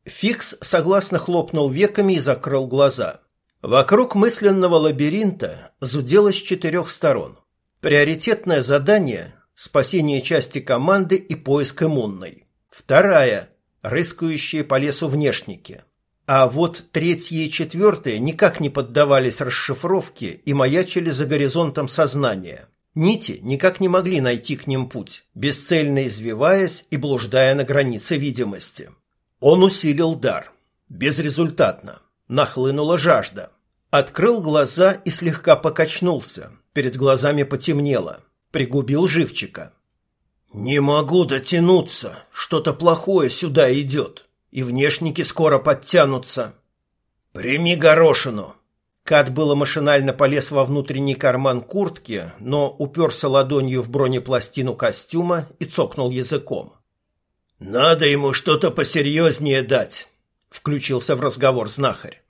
Фикс согласно хлопнул веками и закрыл глаза. Вокруг мысленного лабиринта зудело с четырех сторон. Приоритетное задание – спасение части команды и поиск иммунной. Вторая – рыскающие по лесу внешники – а вот третье и четвертое никак не поддавались расшифровке и маячили за горизонтом сознания. Нити никак не могли найти к ним путь, бесцельно извиваясь и блуждая на границе видимости. Он усилил дар. Безрезультатно. Нахлынула жажда. Открыл глаза и слегка покачнулся. Перед глазами потемнело. Пригубил живчика. «Не могу дотянуться. Что-то плохое сюда идет» и внешники скоро подтянутся. Прими горошину. Кат было машинально полез во внутренний карман куртки, но уперся ладонью в бронепластину костюма и цокнул языком. «Надо ему что-то посерьезнее дать», — включился в разговор знахарь.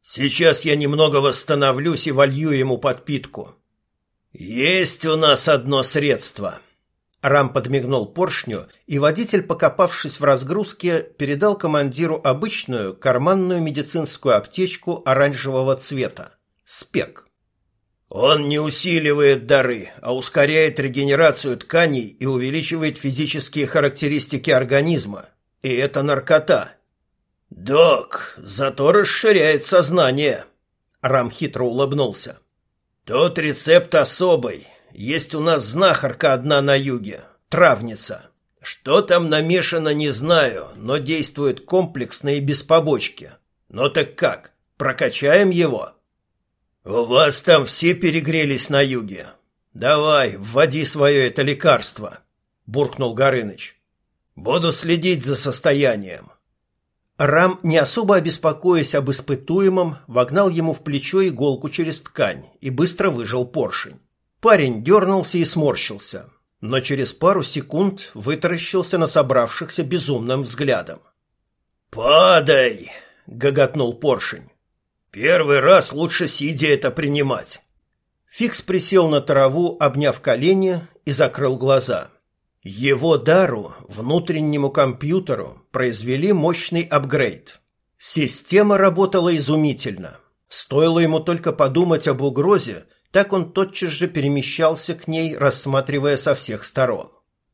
«Сейчас я немного восстановлюсь и волью ему подпитку». «Есть у нас одно средство», Рам подмигнул поршню, и водитель, покопавшись в разгрузке, передал командиру обычную карманную медицинскую аптечку оранжевого цвета. Спек. Он не усиливает дары, а ускоряет регенерацию тканей и увеличивает физические характеристики организма. И это наркота. Док, зато расширяет сознание. Рам хитро улыбнулся. Тот рецепт особый, есть у нас знахарка одна на юге, травница. Что там намешано, не знаю, но действует комплексно и без побочки. Но так как, прокачаем его? У вас там все перегрелись на юге. Давай, вводи свое это лекарство, буркнул Горыныч. Буду следить за состоянием. Рам, не особо обеспокоясь об испытуемом, вогнал ему в плечо иголку через ткань и быстро выжал поршень. Парень дернулся и сморщился, но через пару секунд вытаращился на собравшихся безумным взглядом. «Падай!» — гоготнул поршень. «Первый раз лучше сидя это принимать». Фикс присел на траву, обняв колени, и закрыл глаза. Его дару, внутреннему компьютеру, произвели мощный апгрейд. Система работала изумительно. Стоило ему только подумать об угрозе, так он тотчас же перемещался к ней, рассматривая со всех сторон.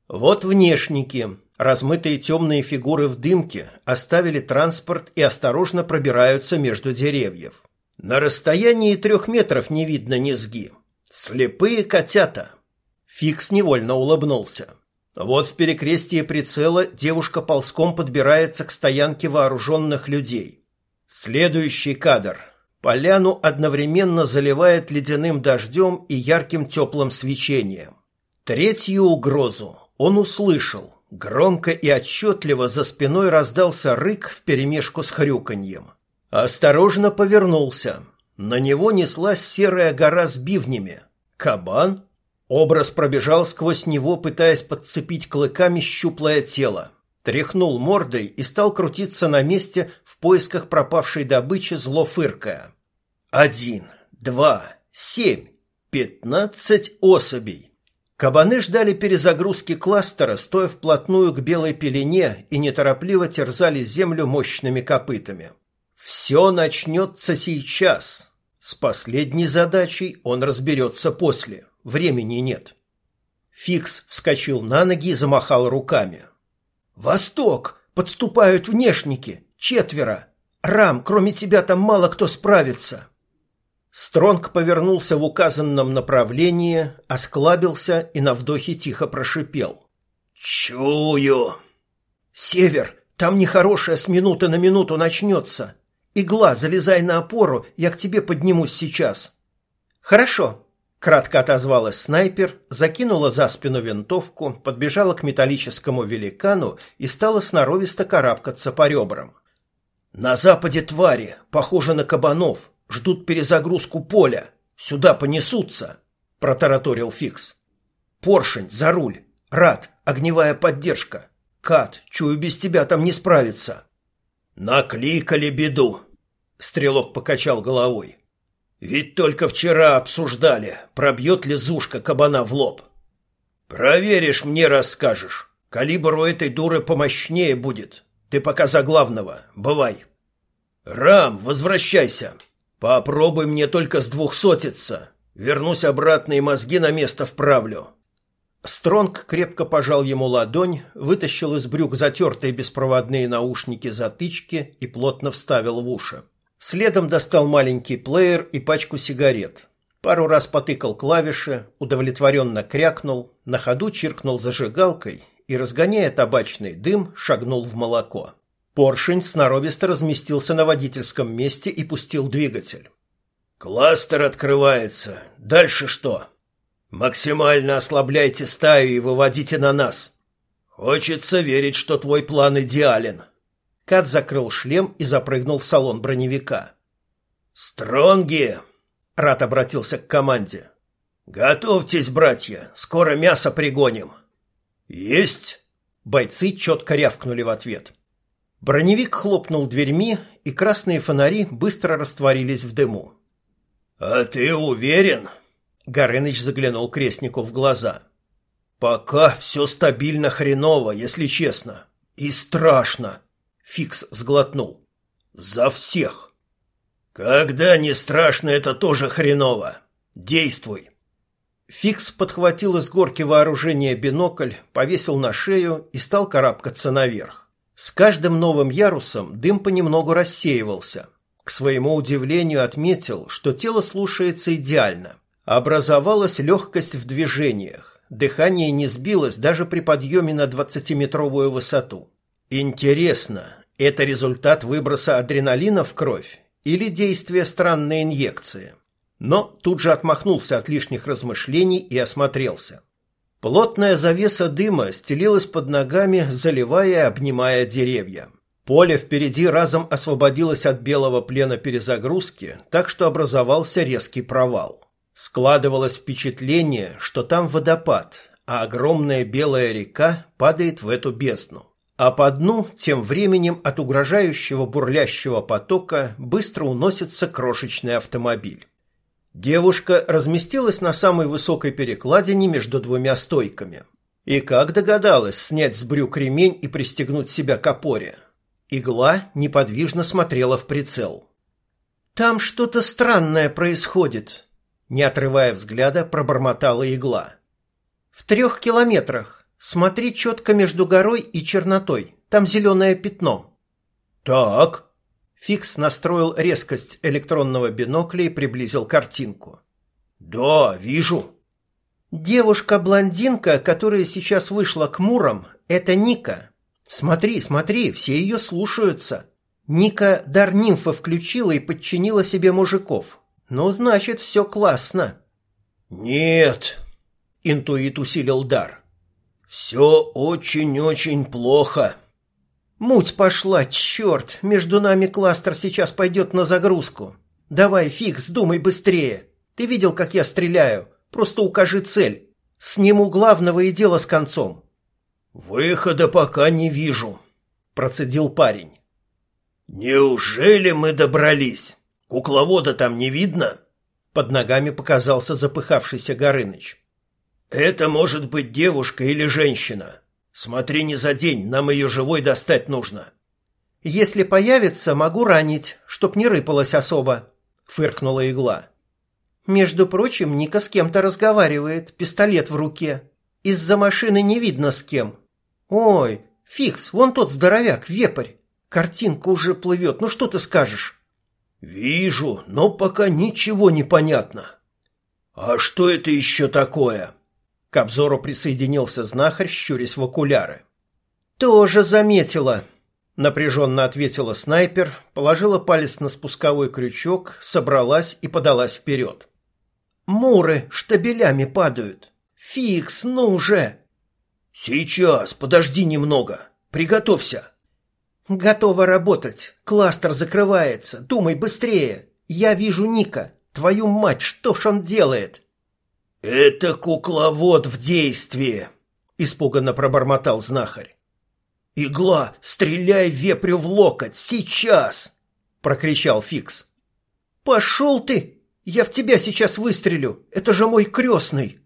Вот внешники, размытые темные фигуры в дымке, оставили транспорт и осторожно пробираются между деревьев. На расстоянии трех метров не видно низги. Слепые котята. Фикс невольно улыбнулся. Вот в перекрестии прицела девушка ползком подбирается к стоянке вооруженных людей. Следующий кадр. Поляну одновременно заливает ледяным дождем и ярким теплым свечением. Третью угрозу он услышал. Громко и отчетливо за спиной раздался рык вперемешку с хрюканьем. Осторожно повернулся. На него неслась серая гора с бивнями. Кабан? Образ пробежал сквозь него, пытаясь подцепить клыками щуплое тело. Тряхнул мордой и стал крутиться на месте в поисках пропавшей добычи, зло фыркая. Один, два, семь, пятнадцать особей. Кабаны ждали перезагрузки кластера, стоя вплотную к белой пелене и неторопливо терзали землю мощными копытами. Все начнется сейчас. С последней задачей он разберется после. Времени нет. Фикс вскочил на ноги и замахал руками. «Восток! Подступают внешники! Четверо! Рам, кроме тебя там мало кто справится!» Стронг повернулся в указанном направлении, осклабился и на вдохе тихо прошипел. «Чую!» «Север! Там нехорошее с минуты на минуту начнется! Игла, залезай на опору, я к тебе поднимусь сейчас!» «Хорошо!» Кратко отозвалась снайпер, закинула за спину винтовку, подбежала к металлическому великану и стала сноровисто карабкаться по ребрам. «На западе твари, похожи на кабанов, ждут перезагрузку поля. Сюда понесутся!» – протараторил Фикс. «Поршень, за руль! Рад, огневая поддержка! Кат, чую, без тебя там не справиться!» «Накликали беду!» – стрелок покачал головой. Ведь только вчера обсуждали, пробьет ли Зушка кабана в лоб. Проверишь, мне расскажешь. Калибр у этой дуры помощнее будет. Ты пока за главного. Бывай. Рам, возвращайся. Попробуй мне только с двухсотиться. Вернусь обратно и мозги на место вправлю. Стронг крепко пожал ему ладонь, вытащил из брюк затертые беспроводные наушники-затычки и плотно вставил в уши. Следом достал маленький плеер и пачку сигарет. Пару раз потыкал клавиши, удовлетворенно крякнул, на ходу чиркнул зажигалкой и, разгоняя табачный дым, шагнул в молоко. Поршень сноровисто разместился на водительском месте и пустил двигатель. «Кластер открывается. Дальше что?» «Максимально ослабляйте стаю и выводите на нас. Хочется верить, что твой план идеален». Кат закрыл шлем и запрыгнул в салон броневика. «Стронги!» — Рат обратился к команде. «Готовьтесь, братья, скоро мясо пригоним». «Есть!» Бойцы четко рявкнули в ответ. Броневик хлопнул дверьми, и красные фонари быстро растворились в дыму. «А ты уверен?» Горыныч заглянул крестнику в глаза. «Пока все стабильно хреново, если честно. И страшно. Фикс сглотнул. «За всех!» «Когда не страшно, это тоже хреново. Действуй!» Фикс подхватил из горки вооружения бинокль, повесил на шею и стал карабкаться наверх. С каждым новым ярусом дым понемногу рассеивался. К своему удивлению отметил, что тело слушается идеально. Образовалась легкость в движениях. Дыхание не сбилось даже при подъеме на двадцатиметровую высоту. Интересно, это результат выброса адреналина в кровь или действия странной инъекции? но тут же отмахнулся от лишних размышлений и осмотрелся. Плотная завеса дыма стелилась под ногами, заливая и обнимая деревья. Поле впереди разом освободилось от белого плена перезагрузки, так что образовался резкий провал. Складывалось впечатление, что там водопад, а огромная белая река падает в эту бездну. А по дну тем временем от угрожающего бурлящего потока быстро уносится крошечный автомобиль. Девушка разместилась на самой высокой перекладине между двумя стойками. И как догадалась снять с брюк ремень и пристегнуть себя к опоре. Игла неподвижно смотрела в прицел. «Там что-то странное происходит», — не отрывая взгляда, пробормотала игла. «В трех километрах. Смотри четко между горой и чернотой. Там зеленое пятно». «Так», Фикс настроил резкость электронного бинокля и приблизил картинку. «Да, вижу». «Девушка-блондинка, которая сейчас вышла к Мурам, это Ника. Смотри, смотри, все ее слушаются. Ника дар нимфа включила и подчинила себе мужиков. Ну, значит, все классно». «Нет», — интуит усилил дар. «Все очень-очень плохо». «Муть пошла, черт! Между нами кластер сейчас пойдет на загрузку. Давай, Фикс, думай быстрее. Ты видел, как я стреляю? Просто укажи цель. Сниму главного и дело с концом». «Выхода пока не вижу», — процедил парень. «Неужели мы добрались? Кукловода там не видно?» Под ногами показался запыхавшийся Горыныч. «Это может быть девушка или женщина. Смотри не за день, нам ее живой достать нужно. Если появится, могу ранить, чтоб не рыпалась особо, фыркнула игла. Между прочим, Ника с кем-то разговаривает, пистолет в руке. Из-за машины не видно с кем. Ой, Фикс, вон тот здоровяк, вепрь. Картинка уже плывет, ну что ты скажешь? Вижу, но пока ничего не понятно. А что это еще такое? К обзору присоединился знахарь, щурясь в окуляры. «Тоже заметила», — напряженно ответила снайпер, положила палец на спусковой крючок, собралась и подалась вперед. «Муры штабелями падают. Фикс, ну же!» «Сейчас, подожди немного. Приготовься». «Готова работать. Кластер закрывается. Думай быстрее. Я вижу Ника. Твою мать, что ж он делает?» «Это кукловод в действии!» — испуганно пробормотал знахарь. «Игла, стреляй вепрю в локоть! Сейчас!» — прокричал Фикс. «Пошел ты! Я в тебя сейчас выстрелю! Это же мой крестный!»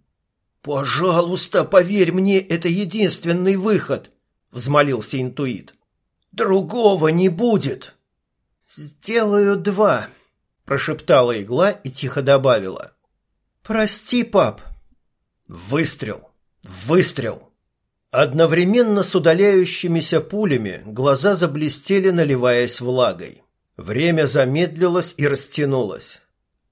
«Пожалуйста, поверь мне, это единственный выход!» — взмолился интуит. «Другого не будет!» «Сделаю два!» — прошептала игла и тихо добавила. «Прости, пап». Выстрел. Выстрел. Одновременно с удаляющимися пулями глаза заблестели, наливаясь влагой. Время замедлилось и растянулось.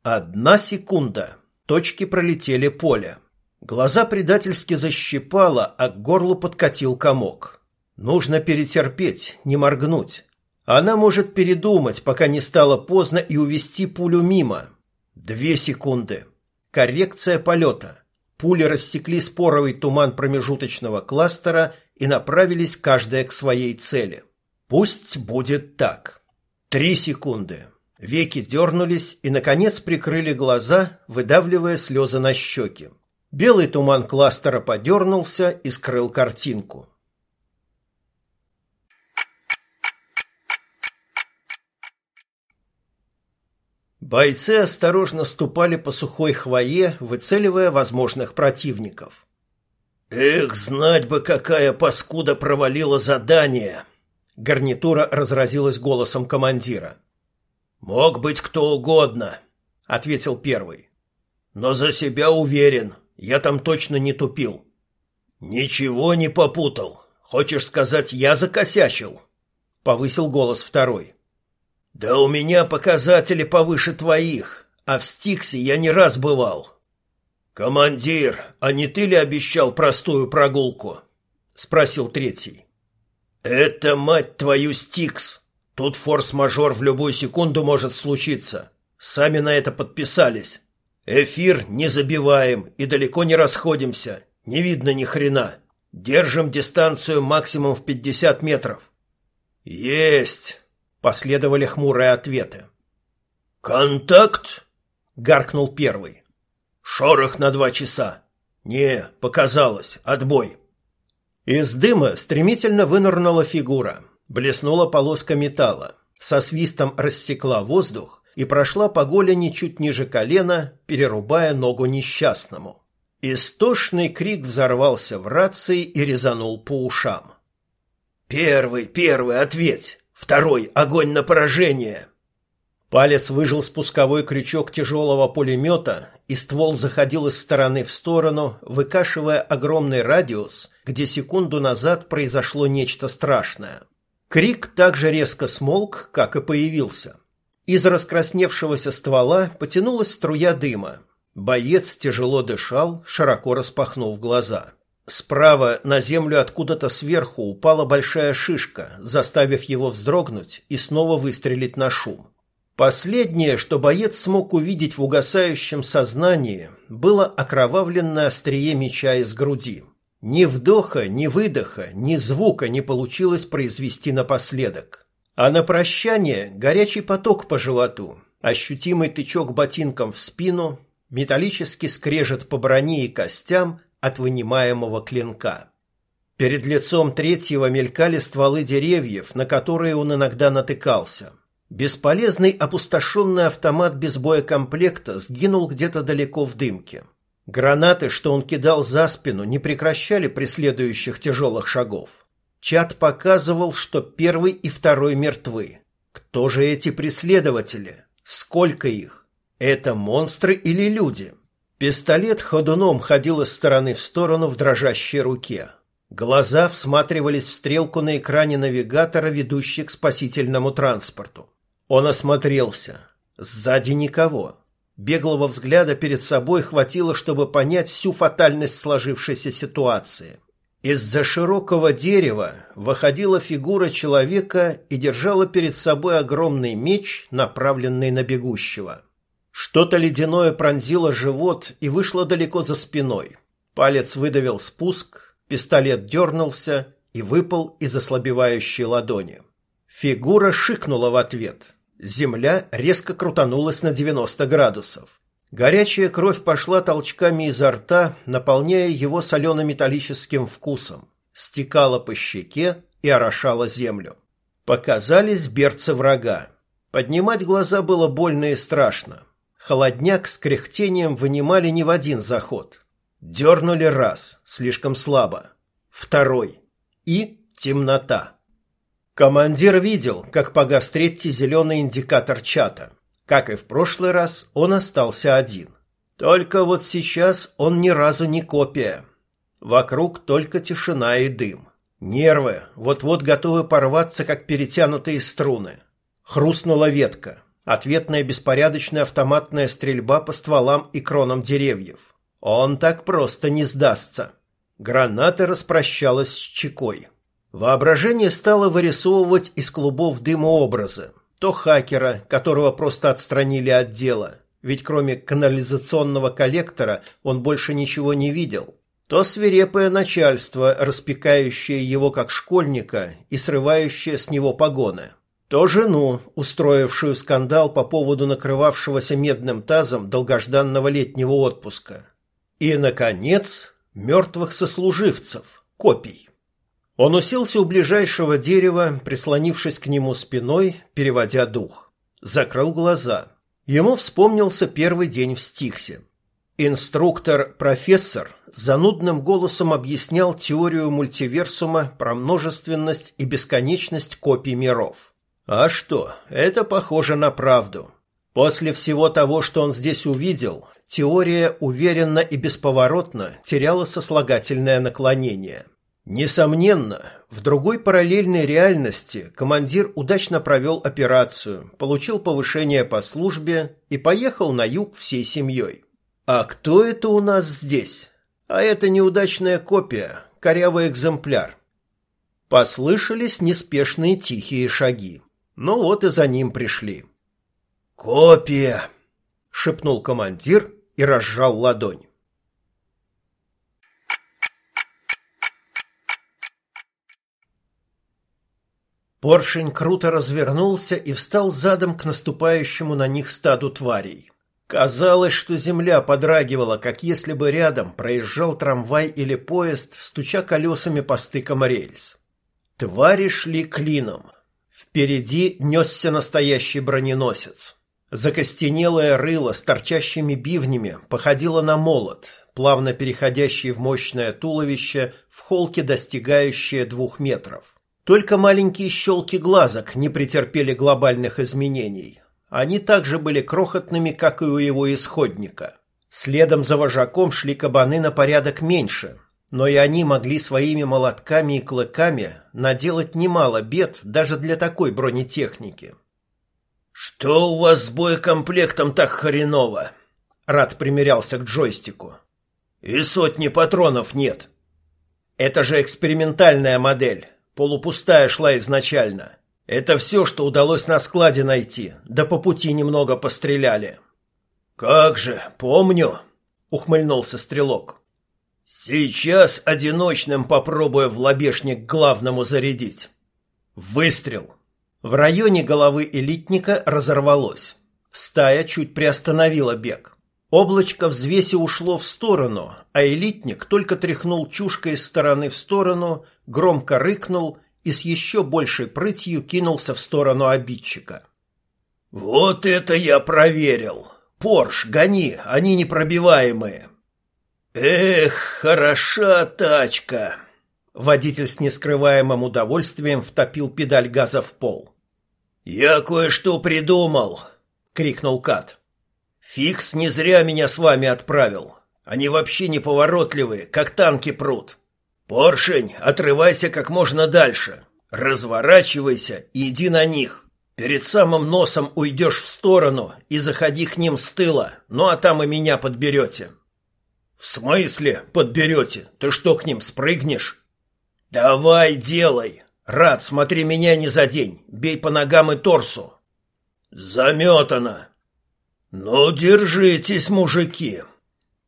Одна секунда. Точки пролетели поле. Глаза предательски защипало, а к горлу подкатил комок. Нужно перетерпеть, не моргнуть. Она может передумать, пока не стало поздно, и увести пулю мимо. Две секунды. Коррекция полета. Пули рассекли споровый туман промежуточного кластера и направились каждая к своей цели. Пусть будет так. Три секунды. Веки дернулись и, наконец, прикрыли глаза, выдавливая слезы на щеки. Белый туман кластера подернулся и скрыл картинку. Бойцы осторожно ступали по сухой хвое, выцеливая возможных противников. «Эх, знать бы, какая паскуда провалила задание!» Гарнитура разразилась голосом командира. «Мог быть кто угодно», — ответил первый. «Но за себя уверен, я там точно не тупил». «Ничего не попутал. Хочешь сказать, я закосячил?» — повысил голос второй. Да у меня показатели повыше твоих, а в Стиксе я не раз бывал. Командир, а не ты ли обещал простую прогулку? спросил третий. Это мать твою Стикс. Тут форс-мажор в любую секунду может случиться. Сами на это подписались. Эфир не забиваем и далеко не расходимся. Не видно ни хрена. Держим дистанцию максимум в 50 метров. Есть, последовали хмурые ответы. Контакт, гаркнул первый. Шорох на два часа. Не, показалось, отбой. Из дыма стремительно вынырнула фигура. Блеснула полоска металла. Со свистом рассекла воздух и прошла по голени чуть ниже колена, перерубая ногу несчастному. Истошный крик взорвался в рации и резанул по ушам. «Первый, первый, ответь! Второй, огонь на поражение!» Палец выжил спусковой крючок тяжелого пулемета, и ствол заходил из стороны в сторону, выкашивая огромный радиус, где секунду назад произошло нечто страшное. Крик также резко смолк, как и появился. Из раскрасневшегося ствола потянулась струя дыма. Боец тяжело дышал, широко распахнув глаза. Справа на землю откуда-то сверху упала большая шишка, заставив его вздрогнуть и снова выстрелить на шум. Последнее, что боец смог увидеть в угасающем сознании, было окровавленное острие меча из груди. Ни вдоха, ни выдоха, ни звука не получилось произвести напоследок. А на прощание горячий поток по животу, ощутимый тычок ботинком в спину, металлический скрежет по броне и костям от вынимаемого клинка. Перед лицом третьего мелькали стволы деревьев, на которые он иногда натыкался – Бесполезный опустошенный автомат без боекомплекта сгинул где-то далеко в дымке. Гранаты, что он кидал за спину, не прекращали преследующих тяжелых шагов. Чат показывал, что первый и второй мертвы. Кто же эти преследователи? Сколько их? Это монстры или люди? Пистолет ходуном ходил из стороны в сторону в дрожащей руке. Глаза всматривались в стрелку на экране навигатора, ведущей к спасительному транспорту. Он осмотрелся. Сзади никого. Беглого взгляда перед собой хватило, чтобы понять всю фатальность сложившейся ситуации. Из-за широкого дерева выходила фигура человека и держала перед собой огромный меч, направленный на бегущего. Что-то ледяное пронзило живот и вышло далеко за спиной. Палец выдавил спуск, пистолет дернулся и выпал из ослабевающей ладони. Фигура шикнула в ответ. Земля резко крутанулась на 90 градусов. Горячая кровь пошла толчками изо рта, наполняя его солено-металлическим вкусом, стекала по щеке и орошала землю. Показались берцы врага. Поднимать глаза было больно и страшно. Холодняк с кряхтением вынимали не в один заход. Дернули раз, слишком слабо. Второй. И темнота. Командир видел, как погас третий зеленый индикатор чата. Как и в прошлый раз, он остался один. Только вот сейчас он ни разу не копия. Вокруг только тишина и дым. Нервы вот-вот готовы порваться, как перетянутые струны. Хрустнула ветка. Ответная беспорядочная автоматная стрельба по стволам и кронам деревьев. Он так просто не сдастся. Граната распрощалась с чекой. Воображение стало вырисовывать из клубов дыма образы. То хакера, которого просто отстранили от дела, ведь кроме канализационного коллектора он больше ничего не видел. То свирепое начальство, распекающее его как школьника и срывающее с него погоны. То жену, устроившую скандал по поводу накрывавшегося медным тазом долгожданного летнего отпуска. И, наконец, мертвых сослуживцев, копий. Он уселся у ближайшего дерева, прислонившись к нему спиной, переводя дух. Закрыл глаза. Ему вспомнился первый день в Стиксе. Инструктор-профессор занудным голосом объяснял теорию мультиверсума про множественность и бесконечность копий миров. А что, это похоже на правду. После всего того, что он здесь увидел, теория уверенно и бесповоротно теряла сослагательное наклонение – Несомненно, в другой параллельной реальности командир удачно провел операцию, получил повышение по службе и поехал на юг всей семьей. А кто это у нас здесь? А это неудачная копия, корявый экземпляр. Послышались неспешные тихие шаги. Ну вот и за ним пришли. «Копия!» — шепнул командир и разжал ладонь. Поршень круто развернулся и встал задом к наступающему на них стаду тварей. Казалось, что земля подрагивала, как если бы рядом проезжал трамвай или поезд, стуча колесами по стыкам рельс. Твари шли клином. Впереди несся настоящий броненосец. Закостенелое рыло с торчащими бивнями походило на молот, плавно переходящий в мощное туловище, в холке достигающее двух метров. Только маленькие щелки глазок не претерпели глобальных изменений. Они также были крохотными, как и у его исходника. Следом за вожаком шли кабаны на порядок меньше, но и они могли своими молотками и клыками наделать немало бед даже для такой бронетехники. «Что у вас с боекомплектом так хреново?» Рад примерялся к джойстику. «И сотни патронов нет». «Это же экспериментальная модель. Полупустая шла изначально. Это все, что удалось на складе найти, да по пути немного постреляли. Как же, помню, ухмыльнулся стрелок. Сейчас одиночным попробую в лобешник главному зарядить. Выстрел. В районе головы элитника разорвалось. Стая чуть приостановила бег. Облачко взвеси ушло в сторону, а элитник только тряхнул чушкой из стороны в сторону, громко рыкнул и с еще большей прытью кинулся в сторону обидчика. «Вот это я проверил! Порш, гони, они непробиваемые!» «Эх, хороша тачка!» Водитель с нескрываемым удовольствием втопил педаль газа в пол. «Я кое-что придумал!» — крикнул Кат. «Фикс не зря меня с вами отправил. Они вообще неповоротливые, как танки прут. Поршень, отрывайся как можно дальше. Разворачивайся и иди на них. Перед самым носом уйдешь в сторону и заходи к ним с тыла, ну а там и меня подберете. В смысле подберете? Ты что, к ним спрыгнешь? Давай, делай. Рад, смотри меня не за день. Бей по ногам и торсу. Заметано. Ну, держитесь, мужики.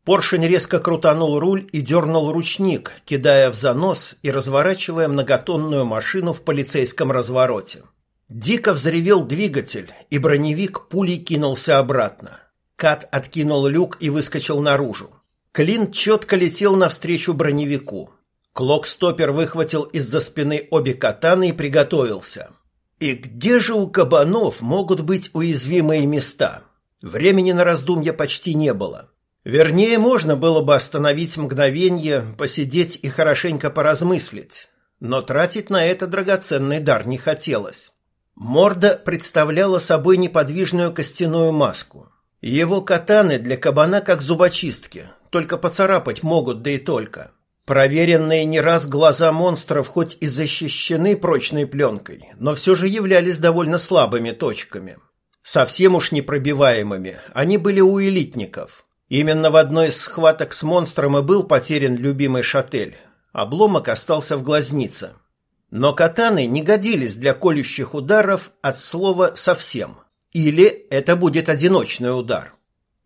Поршень резко крутанул руль и дернул ручник, кидая в занос и разворачивая многотонную машину в полицейском развороте. Дико взревел двигатель, и броневик пулей кинулся обратно. Кат откинул люк и выскочил наружу. Клин четко летел навстречу броневику. Клок-стопер выхватил из-за спины обе катаны и приготовился. И где же у кабанов могут быть уязвимые места? Времени на раздумья почти не было. Вернее, можно было бы остановить мгновение, посидеть и хорошенько поразмыслить, но тратить на это драгоценный дар не хотелось. Морда представляла собой неподвижную костяную маску. Его катаны для кабана как зубочистки, только поцарапать могут, да и только. Проверенные не раз глаза монстров хоть и защищены прочной пленкой, но все же являлись довольно слабыми точками. Совсем уж непробиваемыми они были у элитников – Именно в одной из схваток с монстром и был потерян любимый шатель. Обломок остался в глазнице. Но катаны не годились для колющих ударов от слова «совсем». Или это будет одиночный удар.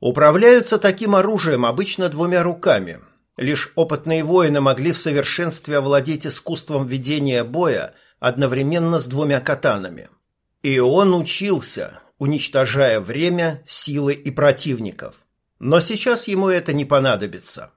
Управляются таким оружием обычно двумя руками. Лишь опытные воины могли в совершенстве овладеть искусством ведения боя одновременно с двумя катанами. И он учился, уничтожая время, силы и противников – но сейчас ему это не понадобится.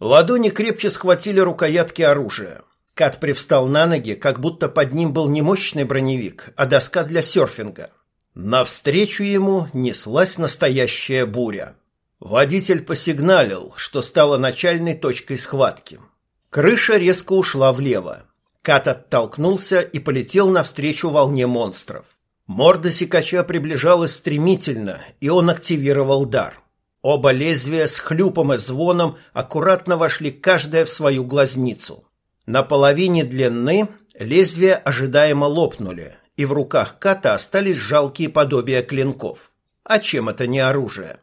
Ладони крепче схватили рукоятки оружия. Кат привстал на ноги, как будто под ним был не мощный броневик, а доска для серфинга. Навстречу ему неслась настоящая буря. Водитель посигналил, что стало начальной точкой схватки. Крыша резко ушла влево. Кат оттолкнулся и полетел навстречу волне монстров. Морда секача приближалась стремительно, и он активировал дар. Оба лезвия с хлюпом и звоном аккуратно вошли каждое в свою глазницу. На половине длины лезвия ожидаемо лопнули, и в руках Ката остались жалкие подобия клинков. А чем это не оружие?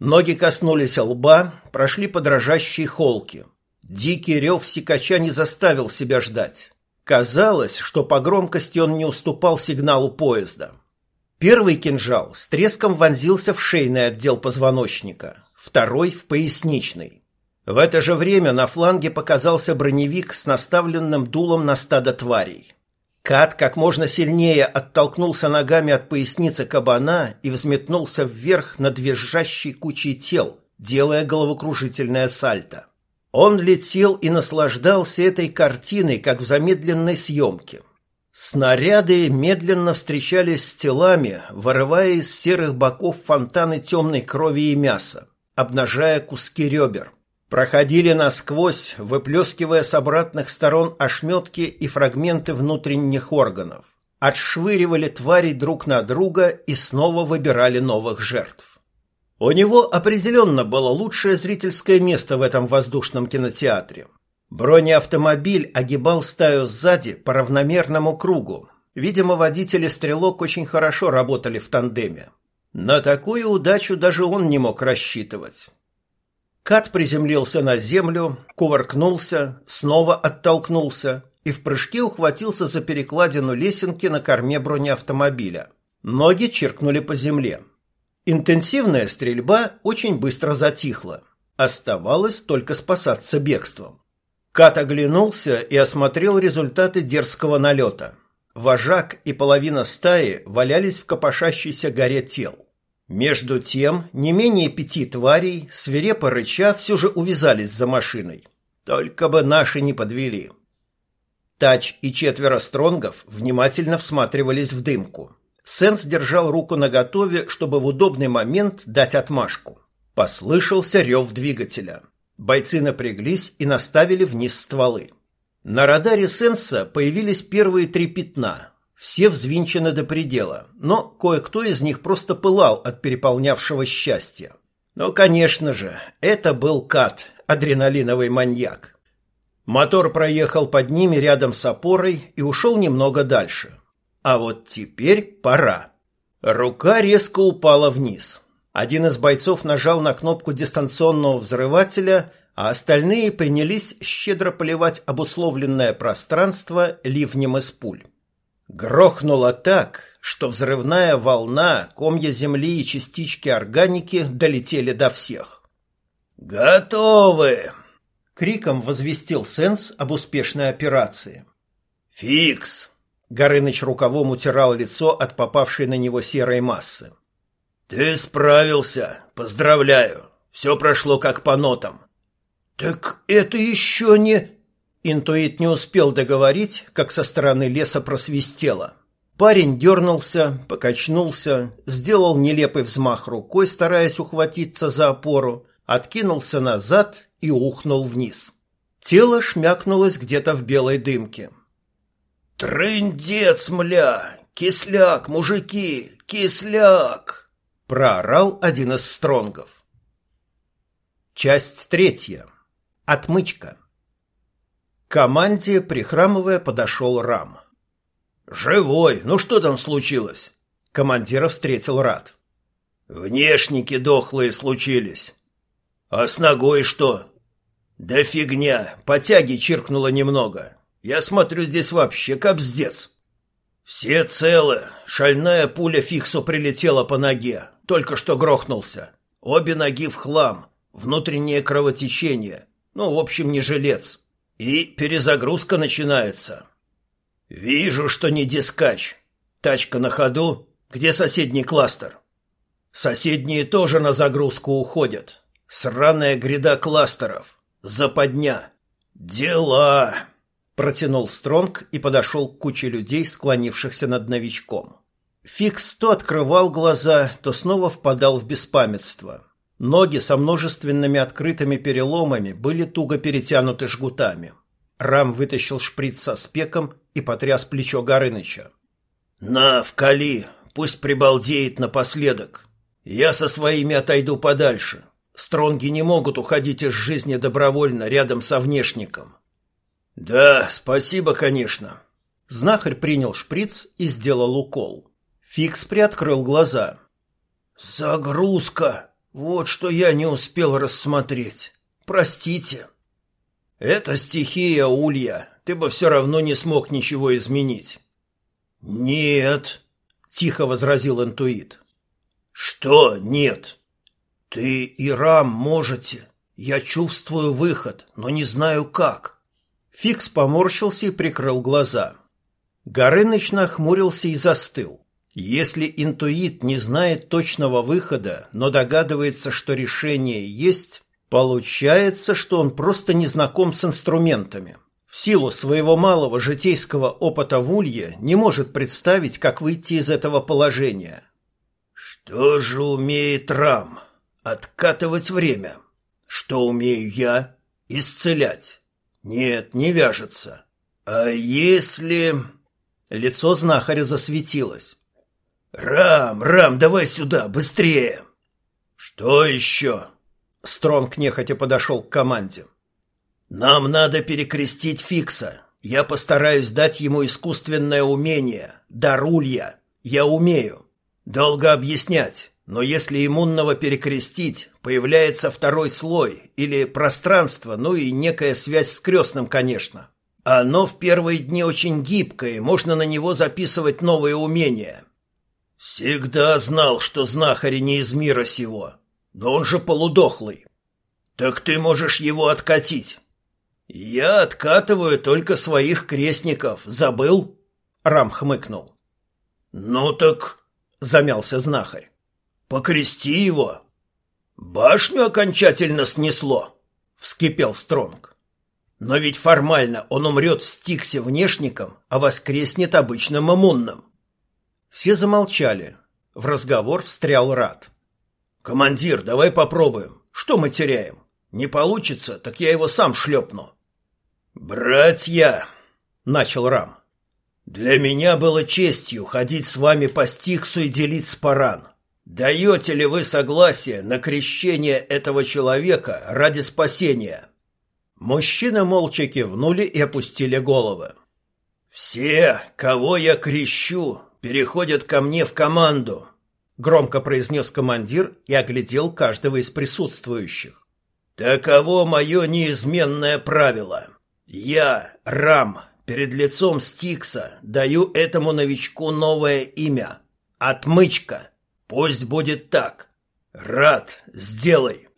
Ноги коснулись лба, прошли по холке. Дикий рев сикача не заставил себя ждать. Казалось, что по громкости он не уступал сигналу поезда. Первый кинжал с треском вонзился в шейный отдел позвоночника. второй в поясничный. В это же время на фланге показался броневик с наставленным дулом на стадо тварей. Кат как можно сильнее оттолкнулся ногами от поясницы кабана и взметнулся вверх над визжащей кучей тел, делая головокружительное сальто. Он летел и наслаждался этой картиной, как в замедленной съемке. Снаряды медленно встречались с телами, вырывая из серых боков фонтаны темной крови и мяса, обнажая куски ребер. Проходили насквозь, выплескивая с обратных сторон ошметки и фрагменты внутренних органов. Отшвыривали тварей друг на друга и снова выбирали новых жертв. У него определенно было лучшее зрительское место в этом воздушном кинотеатре. Бронеавтомобиль огибал стаю сзади по равномерному кругу. Видимо, водитель и стрелок очень хорошо работали в тандеме. На такую удачу даже он не мог рассчитывать. Кат приземлился на землю, кувыркнулся, снова оттолкнулся и в прыжке ухватился за перекладину лесенки на корме бронеавтомобиля. Ноги чиркнули по земле. Интенсивная стрельба очень быстро затихла. Оставалось только спасаться бегством. Кат оглянулся и осмотрел результаты дерзкого налета. Вожак и половина стаи валялись в копошащейся горе тел. Между тем, не менее пяти тварей, свирепо рыча, все же увязались за машиной. Только бы наши не подвели. Тач и четверо стронгов внимательно всматривались в дымку. Сенс держал руку наготове, чтобы в удобный момент дать отмашку. Послышался рев двигателя. Бойцы напряглись и наставили вниз стволы. На радаре Сенса появились первые три пятна. Все взвинчены до предела, но кое-кто из них просто пылал от переполнявшего счастья. Но, конечно же, это был Кат, адреналиновый маньяк. Мотор проехал под ними рядом с опорой и ушел немного дальше. А вот теперь пора. Рука резко упала вниз. Один из бойцов нажал на кнопку дистанционного взрывателя, а остальные принялись щедро поливать обусловленное пространство ливнем из пуль. Грохнуло так, что взрывная волна, комья земли и частички органики долетели до всех. «Готовы!» — криком возвестил Сенс об успешной операции. «Фикс!» — Горыныч рукавом утирал лицо от попавшей на него серой массы. «Ты справился. Поздравляю. Все прошло как по нотам». «Так это еще не...» Интуит не успел договорить, как со стороны леса просвистело. Парень дернулся, покачнулся, сделал нелепый взмах рукой, стараясь ухватиться за опору, откинулся назад и ухнул вниз. Тело шмякнулось где-то в белой дымке. «Трындец, мля! Кисляк, мужики! Кисляк!» проорал один из стронгов. Часть третья. Отмычка. Команде, прихрамывая, подошел Рам. «Живой! Ну что там случилось?» Командира встретил Рад. «Внешники дохлые случились. А с ногой что?» «Да фигня, по тяге чиркнуло немного. Я смотрю, здесь вообще кобздец». «Все целы. Шальная пуля фиксу прилетела по ноге. Только что грохнулся. Обе ноги в хлам. Внутреннее кровотечение. Ну, в общем, не жилец. И перезагрузка начинается. Вижу, что не дискач. Тачка на ходу. Где соседний кластер? Соседние тоже на загрузку уходят. Сраная гряда кластеров. Западня. Дела. Протянул Стронг и подошел к куче людей, склонившихся над новичком. Фикс то открывал глаза, то снова впадал в беспамятство. Ноги со множественными открытыми переломами были туго перетянуты жгутами. Рам вытащил шприц со спеком и потряс плечо Горыныча. «На, вкали, пусть прибалдеет напоследок. Я со своими отойду подальше. Стронги не могут уходить из жизни добровольно рядом со внешником». «Да, спасибо, конечно». Знахарь принял шприц и сделал укол. Фикс приоткрыл глаза. «Загрузка! Вот что я не успел рассмотреть. Простите». «Это стихия, Улья. Ты бы все равно не смог ничего изменить». «Нет», — тихо возразил интуит. «Что нет?» Ты и Рам можете. Я чувствую выход, но не знаю как. Фикс поморщился и прикрыл глаза. Горыныч нахмурился и застыл. Если интуит не знает точного выхода, но догадывается, что решение есть, получается, что он просто не знаком с инструментами. В силу своего малого житейского опыта в Улье не может представить, как выйти из этого положения. Что же умеет Рам? Откатывать время. Что умею я? Исцелять. Нет, не вяжется. А если... Лицо знахаря засветилось. «Рам, Рам, давай сюда, быстрее!» «Что еще?» Стронг нехотя подошел к команде. «Нам надо перекрестить Фикса. Я постараюсь дать ему искусственное умение. Дарулья. Я умею. Долго объяснять, но если иммунного перекрестить, появляется второй слой или пространство, ну и некая связь с крестным, конечно. Оно в первые дни очень гибкое, можно на него записывать новые умения. Всегда знал, что знахари не из мира сего. Но он же полудохлый. Так ты можешь его откатить. Я откатываю только своих крестников. Забыл? Рам хмыкнул. Ну так, замялся знахарь. Покрести его. Башню окончательно снесло, вскипел Стронг. Но ведь формально он умрет в стиксе внешником, а воскреснет обычным иммунным. Все замолчали. В разговор встрял Рад. «Командир, давай попробуем. Что мы теряем? Не получится, так я его сам шлепну». «Братья!» — начал Рам. «Для меня было честью ходить с вами по Стиксу и делить спаран. Даете ли вы согласие на крещение этого человека ради спасения?» Мужчины молча кивнули и опустили головы. «Все, кого я крещу, переходят ко мне в команду», — громко произнес командир и оглядел каждого из присутствующих. «Таково мое неизменное правило. Я, Рам, перед лицом Стикса даю этому новичку новое имя. Отмычка. Пусть будет так. Рад, сделай».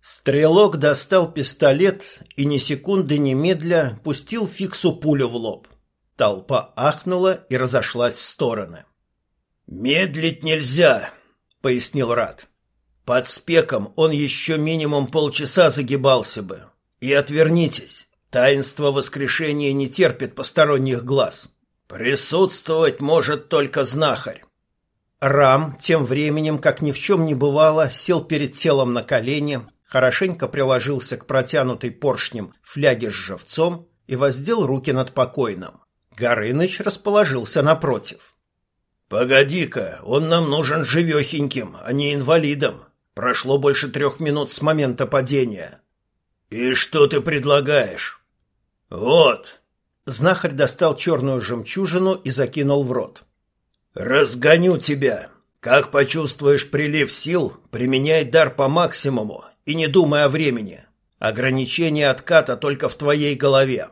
Стрелок достал пистолет и ни секунды немедля пустил Фиксу пулю в лоб. Толпа ахнула и разошлась в стороны. «Медлить нельзя», — пояснил Рад. «Под спеком он еще минимум полчаса загибался бы. И отвернитесь. Таинство воскрешения не терпит посторонних глаз. Присутствовать может только знахарь». Рам тем временем, как ни в чем не бывало, сел перед телом на колени, хорошенько приложился к протянутой поршнем фляге с живцом и воздел руки над покойным. Горыныч расположился напротив. «Погоди-ка, он нам нужен живехеньким, а не инвалидом. Прошло больше трех минут с момента падения. И что ты предлагаешь?» «Вот». Знахарь достал черную жемчужину и закинул в рот. «Разгоню тебя. Как почувствуешь прилив сил, применяй дар по максимуму и не думай о времени. Ограничение отката только в твоей голове».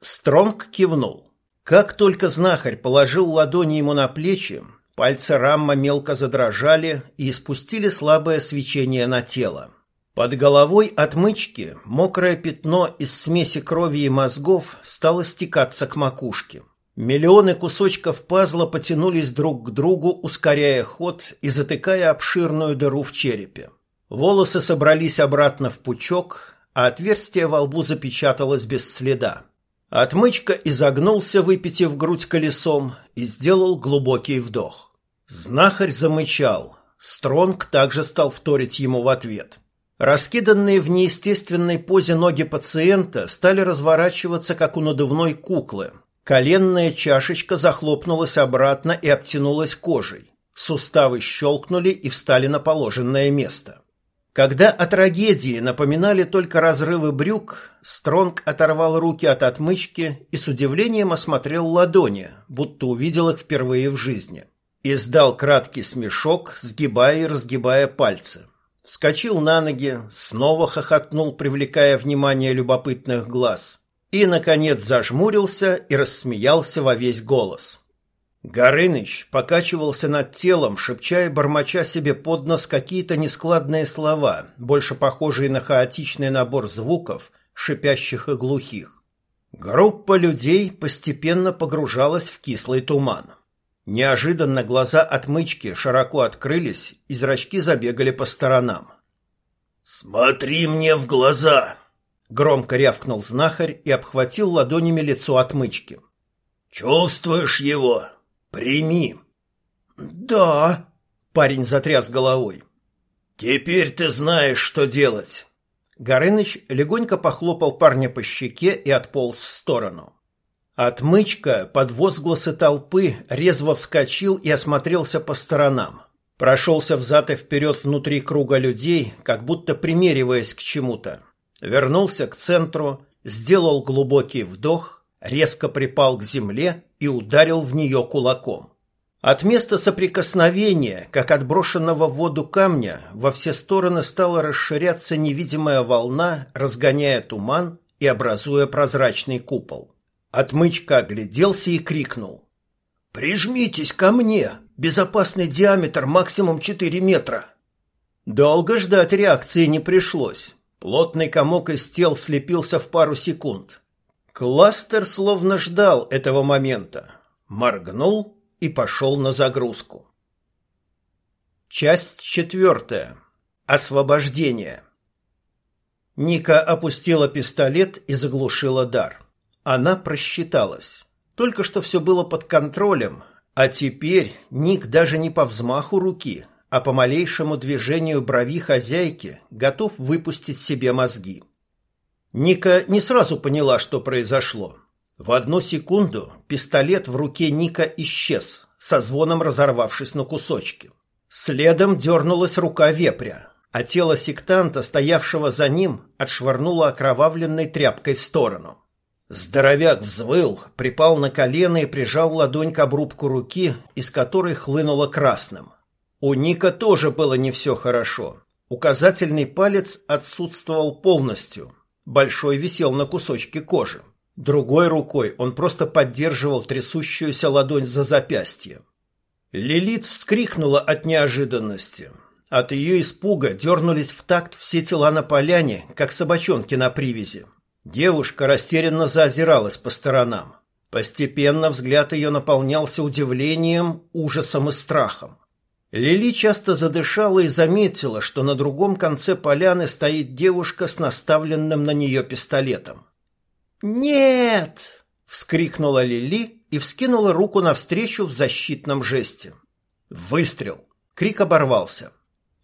Стронг кивнул. Как только знахарь положил ладони ему на плечи, пальцы Рамма мелко задрожали и испустили слабое свечение на тело. Под головой отмычки мокрое пятно из смеси крови и мозгов стало стекаться к макушке. Миллионы кусочков пазла потянулись друг к другу, ускоряя ход и затыкая обширную дыру в черепе. Волосы собрались обратно в пучок, а отверстие во лбу запечаталось без следа. Отмычка изогнулся, выпитив грудь колесом, и сделал глубокий вдох. Знахарь замычал. Стронг также стал вторить ему в ответ. Раскиданные в неестественной позе ноги пациента стали разворачиваться, как у надувной куклы. Коленная чашечка захлопнулась обратно и обтянулась кожей. Суставы щелкнули и встали на положенное место. Когда о трагедии напоминали только разрывы брюк, Стронг оторвал руки от отмычки и с удивлением осмотрел ладони, будто увидел их впервые в жизни. Издал краткий смешок, сгибая и разгибая пальцы. Вскочил на ноги, снова хохотнул, привлекая внимание любопытных глаз. И, наконец, зажмурился и рассмеялся во весь голос. Горыныч покачивался над телом, шепча и бормоча себе под нос какие-то нескладные слова, больше похожие на хаотичный набор звуков, шипящих и глухих. Группа людей постепенно погружалась в кислый туман. Неожиданно глаза отмычки широко открылись, и зрачки забегали по сторонам. «Смотри мне в глаза!» Громко рявкнул знахарь и обхватил ладонями лицо отмычки. «Чувствуешь его? Прими!» «Да!» — парень затряс головой. «Теперь ты знаешь, что делать!» Горыныч легонько похлопал парня по щеке и отполз в сторону. Отмычка под возгласы толпы резво вскочил и осмотрелся по сторонам. Прошелся взад и вперед внутри круга людей, как будто примериваясь к чему-то вернулся к центру, сделал глубокий вдох, резко припал к земле и ударил в нее кулаком. От места соприкосновения, как от брошенного в воду камня, во все стороны стала расширяться невидимая волна, разгоняя туман и образуя прозрачный купол. Отмычка огляделся и крикнул. «Прижмитесь ко мне! Безопасный диаметр максимум 4 метра!» Долго ждать реакции не пришлось. Плотный комок из тел слепился в пару секунд. Кластер словно ждал этого момента. Моргнул и пошел на загрузку. Часть четвертая. Освобождение. Ника опустила пистолет и заглушила дар. Она просчиталась. Только что все было под контролем, а теперь Ник даже не по взмаху руки, а по малейшему движению брови хозяйки готов выпустить себе мозги. Ника не сразу поняла, что произошло. В одну секунду пистолет в руке Ника исчез, со звоном разорвавшись на кусочки. Следом дернулась рука вепря, а тело сектанта, стоявшего за ним, отшвырнуло окровавленной тряпкой в сторону. Здоровяк взвыл, припал на колено и прижал ладонь к обрубку руки, из которой хлынуло красным. У Ника тоже было не все хорошо. Указательный палец отсутствовал полностью. Большой висел на кусочке кожи. Другой рукой он просто поддерживал трясущуюся ладонь за запястье. Лилит вскрикнула от неожиданности. От ее испуга дернулись в такт все тела на поляне, как собачонки на привязи. Девушка растерянно заозиралась по сторонам. Постепенно взгляд ее наполнялся удивлением, ужасом и страхом. Лили часто задышала и заметила, что на другом конце поляны стоит девушка с наставленным на нее пистолетом. «Нет!» — вскрикнула Лили и вскинула руку навстречу в защитном жесте. Выстрел. Крик оборвался.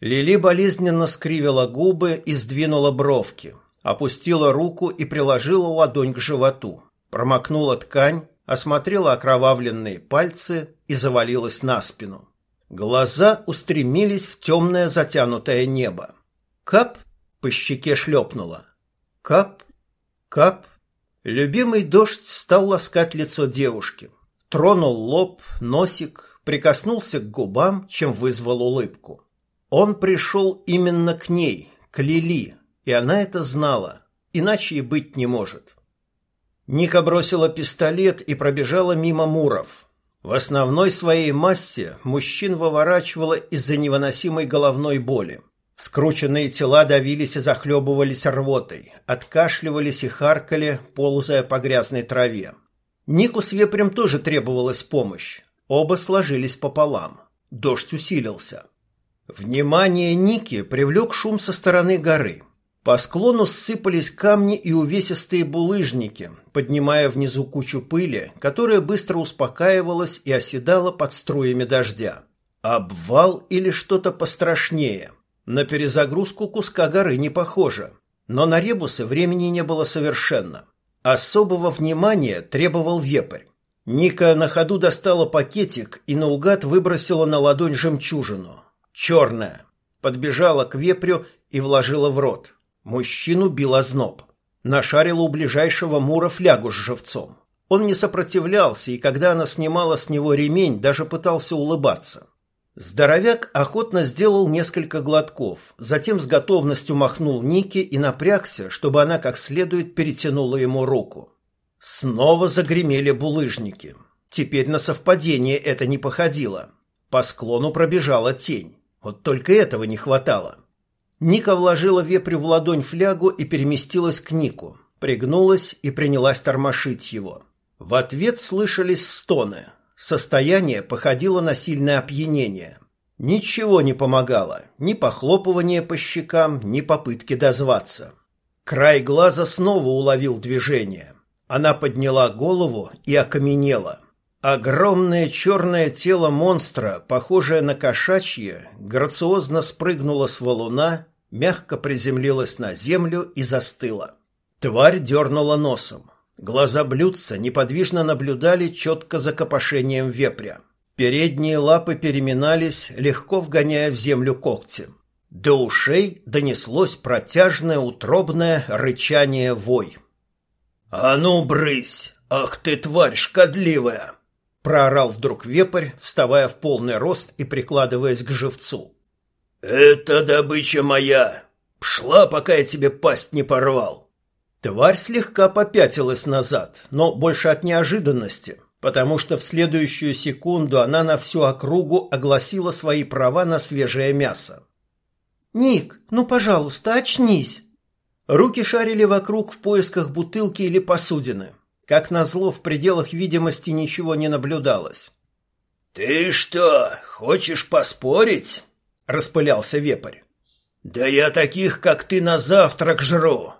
Лили болезненно скривила губы и сдвинула бровки, опустила руку и приложила ладонь к животу, промокнула ткань, осмотрела окровавленные пальцы и завалилась на спину. Глаза устремились в темное затянутое небо. Кап по щеке шлепнуло. Кап, кап. Любимый дождь стал ласкать лицо девушки. Тронул лоб, носик, прикоснулся к губам, чем вызвал улыбку. Он пришел именно к ней, к Лили, и она это знала, иначе и быть не может. Ника бросила пистолет и пробежала мимо муров, в основной своей массе мужчин выворачивало из-за невыносимой головной боли. Скрученные тела давились и захлебывались рвотой, откашливались и харкали, ползая по грязной траве. Нику с вепрем тоже требовалась помощь. Оба сложились пополам. Дождь усилился. Внимание Ники привлек шум со стороны горы. По склону ссыпались камни и увесистые булыжники, поднимая внизу кучу пыли, которая быстро успокаивалась и оседала под струями дождя. Обвал или что-то пострашнее. На перезагрузку куска горы не похоже, но на ребусы времени не было совершенно. Особого внимания требовал вепрь. Ника на ходу достала пакетик и наугад выбросила на ладонь жемчужину. Черная. Подбежала к вепрю и вложила в рот. Мужчину бил озноб. Нашарила у ближайшего Мура флягу с живцом. Он не сопротивлялся, и когда она снимала с него ремень, даже пытался улыбаться. Здоровяк охотно сделал несколько глотков, затем с готовностью махнул Нике и напрягся, чтобы она как следует перетянула ему руку. Снова загремели булыжники. Теперь на совпадение это не походило. По склону пробежала тень. Вот только этого не хватало. Ника вложила вепрю в ладонь флягу и переместилась к Нику. Пригнулась и принялась тормошить его. В ответ слышались стоны. Состояние походило на сильное опьянение. Ничего не помогало. Ни похлопывание по щекам, ни попытки дозваться. Край глаза снова уловил движение. Она подняла голову и окаменела. Огромное черное тело монстра, похожее на кошачье, грациозно спрыгнуло с валуна, мягко приземлилось на землю и застыло. Тварь дернула носом. Глаза блюдца неподвижно наблюдали четко за копошением вепря. Передние лапы переминались, легко вгоняя в землю когти. До ушей донеслось протяжное утробное рычание вой. «А ну, брысь! Ах ты, тварь шкодливая!» Проорал вдруг вепрь, вставая в полный рост и прикладываясь к живцу. «Это добыча моя! Шла, пока я тебе пасть не порвал!» Тварь слегка попятилась назад, но больше от неожиданности, потому что в следующую секунду она на всю округу огласила свои права на свежее мясо. «Ник, ну, пожалуйста, очнись!» Руки шарили вокруг в поисках бутылки или посудины. Как назло, в пределах видимости ничего не наблюдалось. «Ты что, хочешь поспорить?» — распылялся вепрь. «Да я таких, как ты, на завтрак жру!»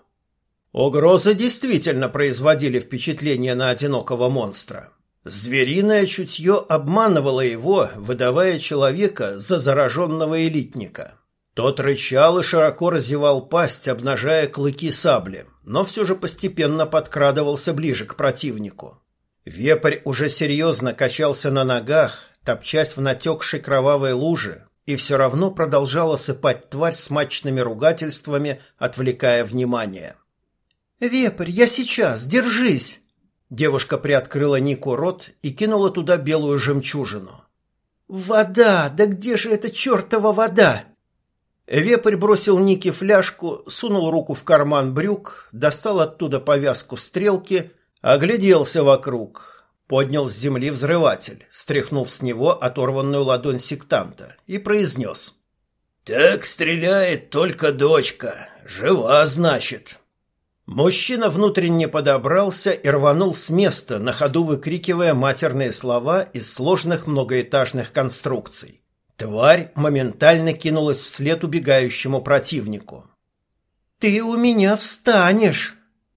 Угрозы действительно производили впечатление на одинокого монстра. Звериное чутье обманывало его, выдавая человека за зараженного элитника. Тот рычал и широко разевал пасть, обнажая клыки сабли, но все же постепенно подкрадывался ближе к противнику. Вепрь уже серьезно качался на ногах, топчась в натекшей кровавой луже, и все равно продолжал осыпать тварь смачными ругательствами, отвлекая внимание. «Вепрь, я сейчас, держись!» Девушка приоткрыла Нику рот и кинула туда белую жемчужину. «Вода! Да где же эта чертова вода?» Вепрь бросил Нике фляжку, сунул руку в карман брюк, достал оттуда повязку стрелки, огляделся вокруг, поднял с земли взрыватель, стряхнув с него оторванную ладонь сектанта, и произнес. «Так стреляет только дочка. Жива, значит». Мужчина внутренне подобрался и рванул с места, на ходу выкрикивая матерные слова из сложных многоэтажных конструкций. Тварь моментально кинулась вслед убегающему противнику. «Ты у меня встанешь!»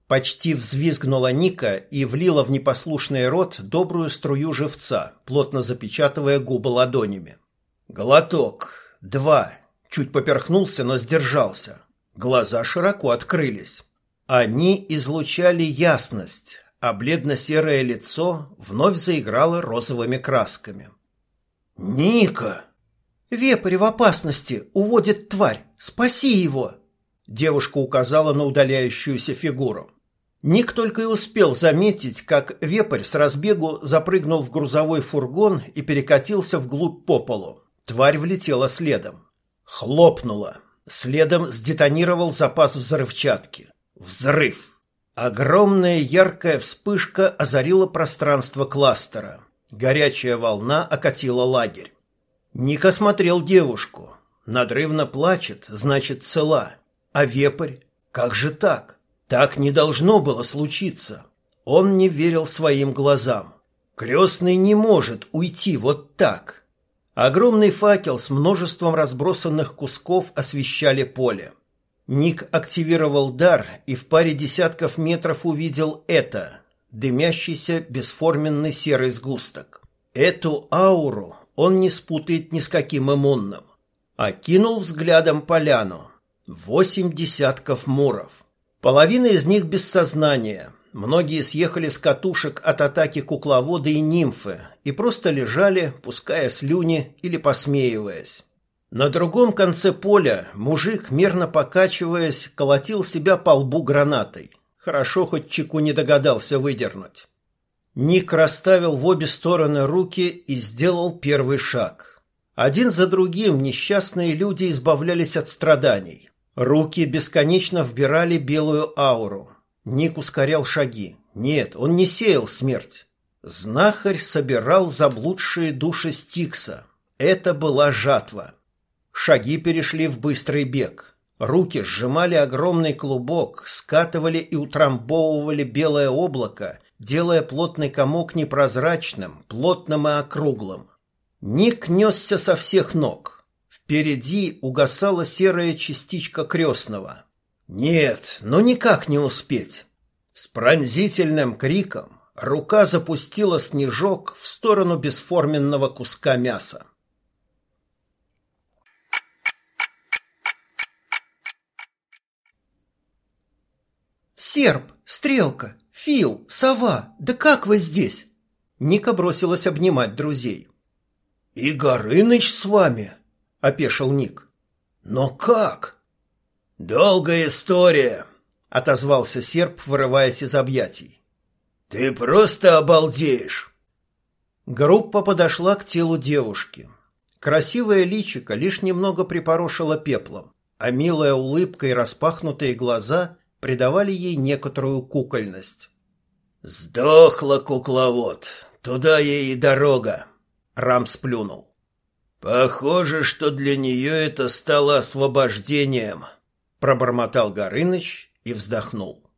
Почти взвизгнула Ника и влила в непослушный рот добрую струю живца, плотно запечатывая губы ладонями. Глоток. Два. Чуть поперхнулся, но сдержался. Глаза широко открылись. Они излучали ясность, а бледно-серое лицо вновь заиграло розовыми красками. «Ника!» «Вепрь в опасности! Уводит тварь! Спаси его!» Девушка указала на удаляющуюся фигуру. Ник только и успел заметить, как вепрь с разбегу запрыгнул в грузовой фургон и перекатился вглубь по полу. Тварь влетела следом. Хлопнула. Следом сдетонировал запас взрывчатки. Взрыв. Огромная яркая вспышка озарила пространство кластера. Горячая волна окатила лагерь. Ник осмотрел девушку. Надрывно плачет, значит, цела. А вепрь? Как же так? Так не должно было случиться. Он не верил своим глазам. Крестный не может уйти вот так. Огромный факел с множеством разбросанных кусков освещали поле. Ник активировал дар и в паре десятков метров увидел это – дымящийся бесформенный серый сгусток. Эту ауру он не спутает ни с каким иммунным. Окинул взглядом поляну. Восемь десятков муров. Половина из них без сознания. Многие съехали с катушек от атаки кукловода и нимфы и просто лежали, пуская слюни или посмеиваясь. На другом конце поля мужик, мерно покачиваясь, колотил себя по лбу гранатой. Хорошо, хоть чеку не догадался выдернуть. Ник расставил в обе стороны руки и сделал первый шаг. Один за другим несчастные люди избавлялись от страданий. Руки бесконечно вбирали белую ауру. Ник ускорял шаги. Нет, он не сеял смерть. Знахарь собирал заблудшие души Стикса. Это была жатва. Шаги перешли в быстрый бег. Руки сжимали огромный клубок, скатывали и утрамбовывали белое облако, делая плотный комок непрозрачным, плотным и округлым. Ник несся со всех ног. Впереди угасала серая частичка крестного. Нет, ну никак не успеть. С пронзительным криком рука запустила снежок в сторону бесформенного куска мяса. «Серп, стрелка, фил, сова, да как вы здесь?» Ника бросилась обнимать друзей. «И Горыныч с вами?» — опешил Ник. «Но как?» «Долгая история», — отозвался серп, вырываясь из объятий. «Ты просто обалдеешь!» Группа подошла к телу девушки. Красивое личико лишь немного припорошило пеплом, а милая улыбка и распахнутые глаза придавали ей некоторую кукольность. «Сдохла кукловод, туда ей и дорога!» Рам сплюнул. «Похоже, что для нее это стало освобождением», — пробормотал Горыныч и вздохнул.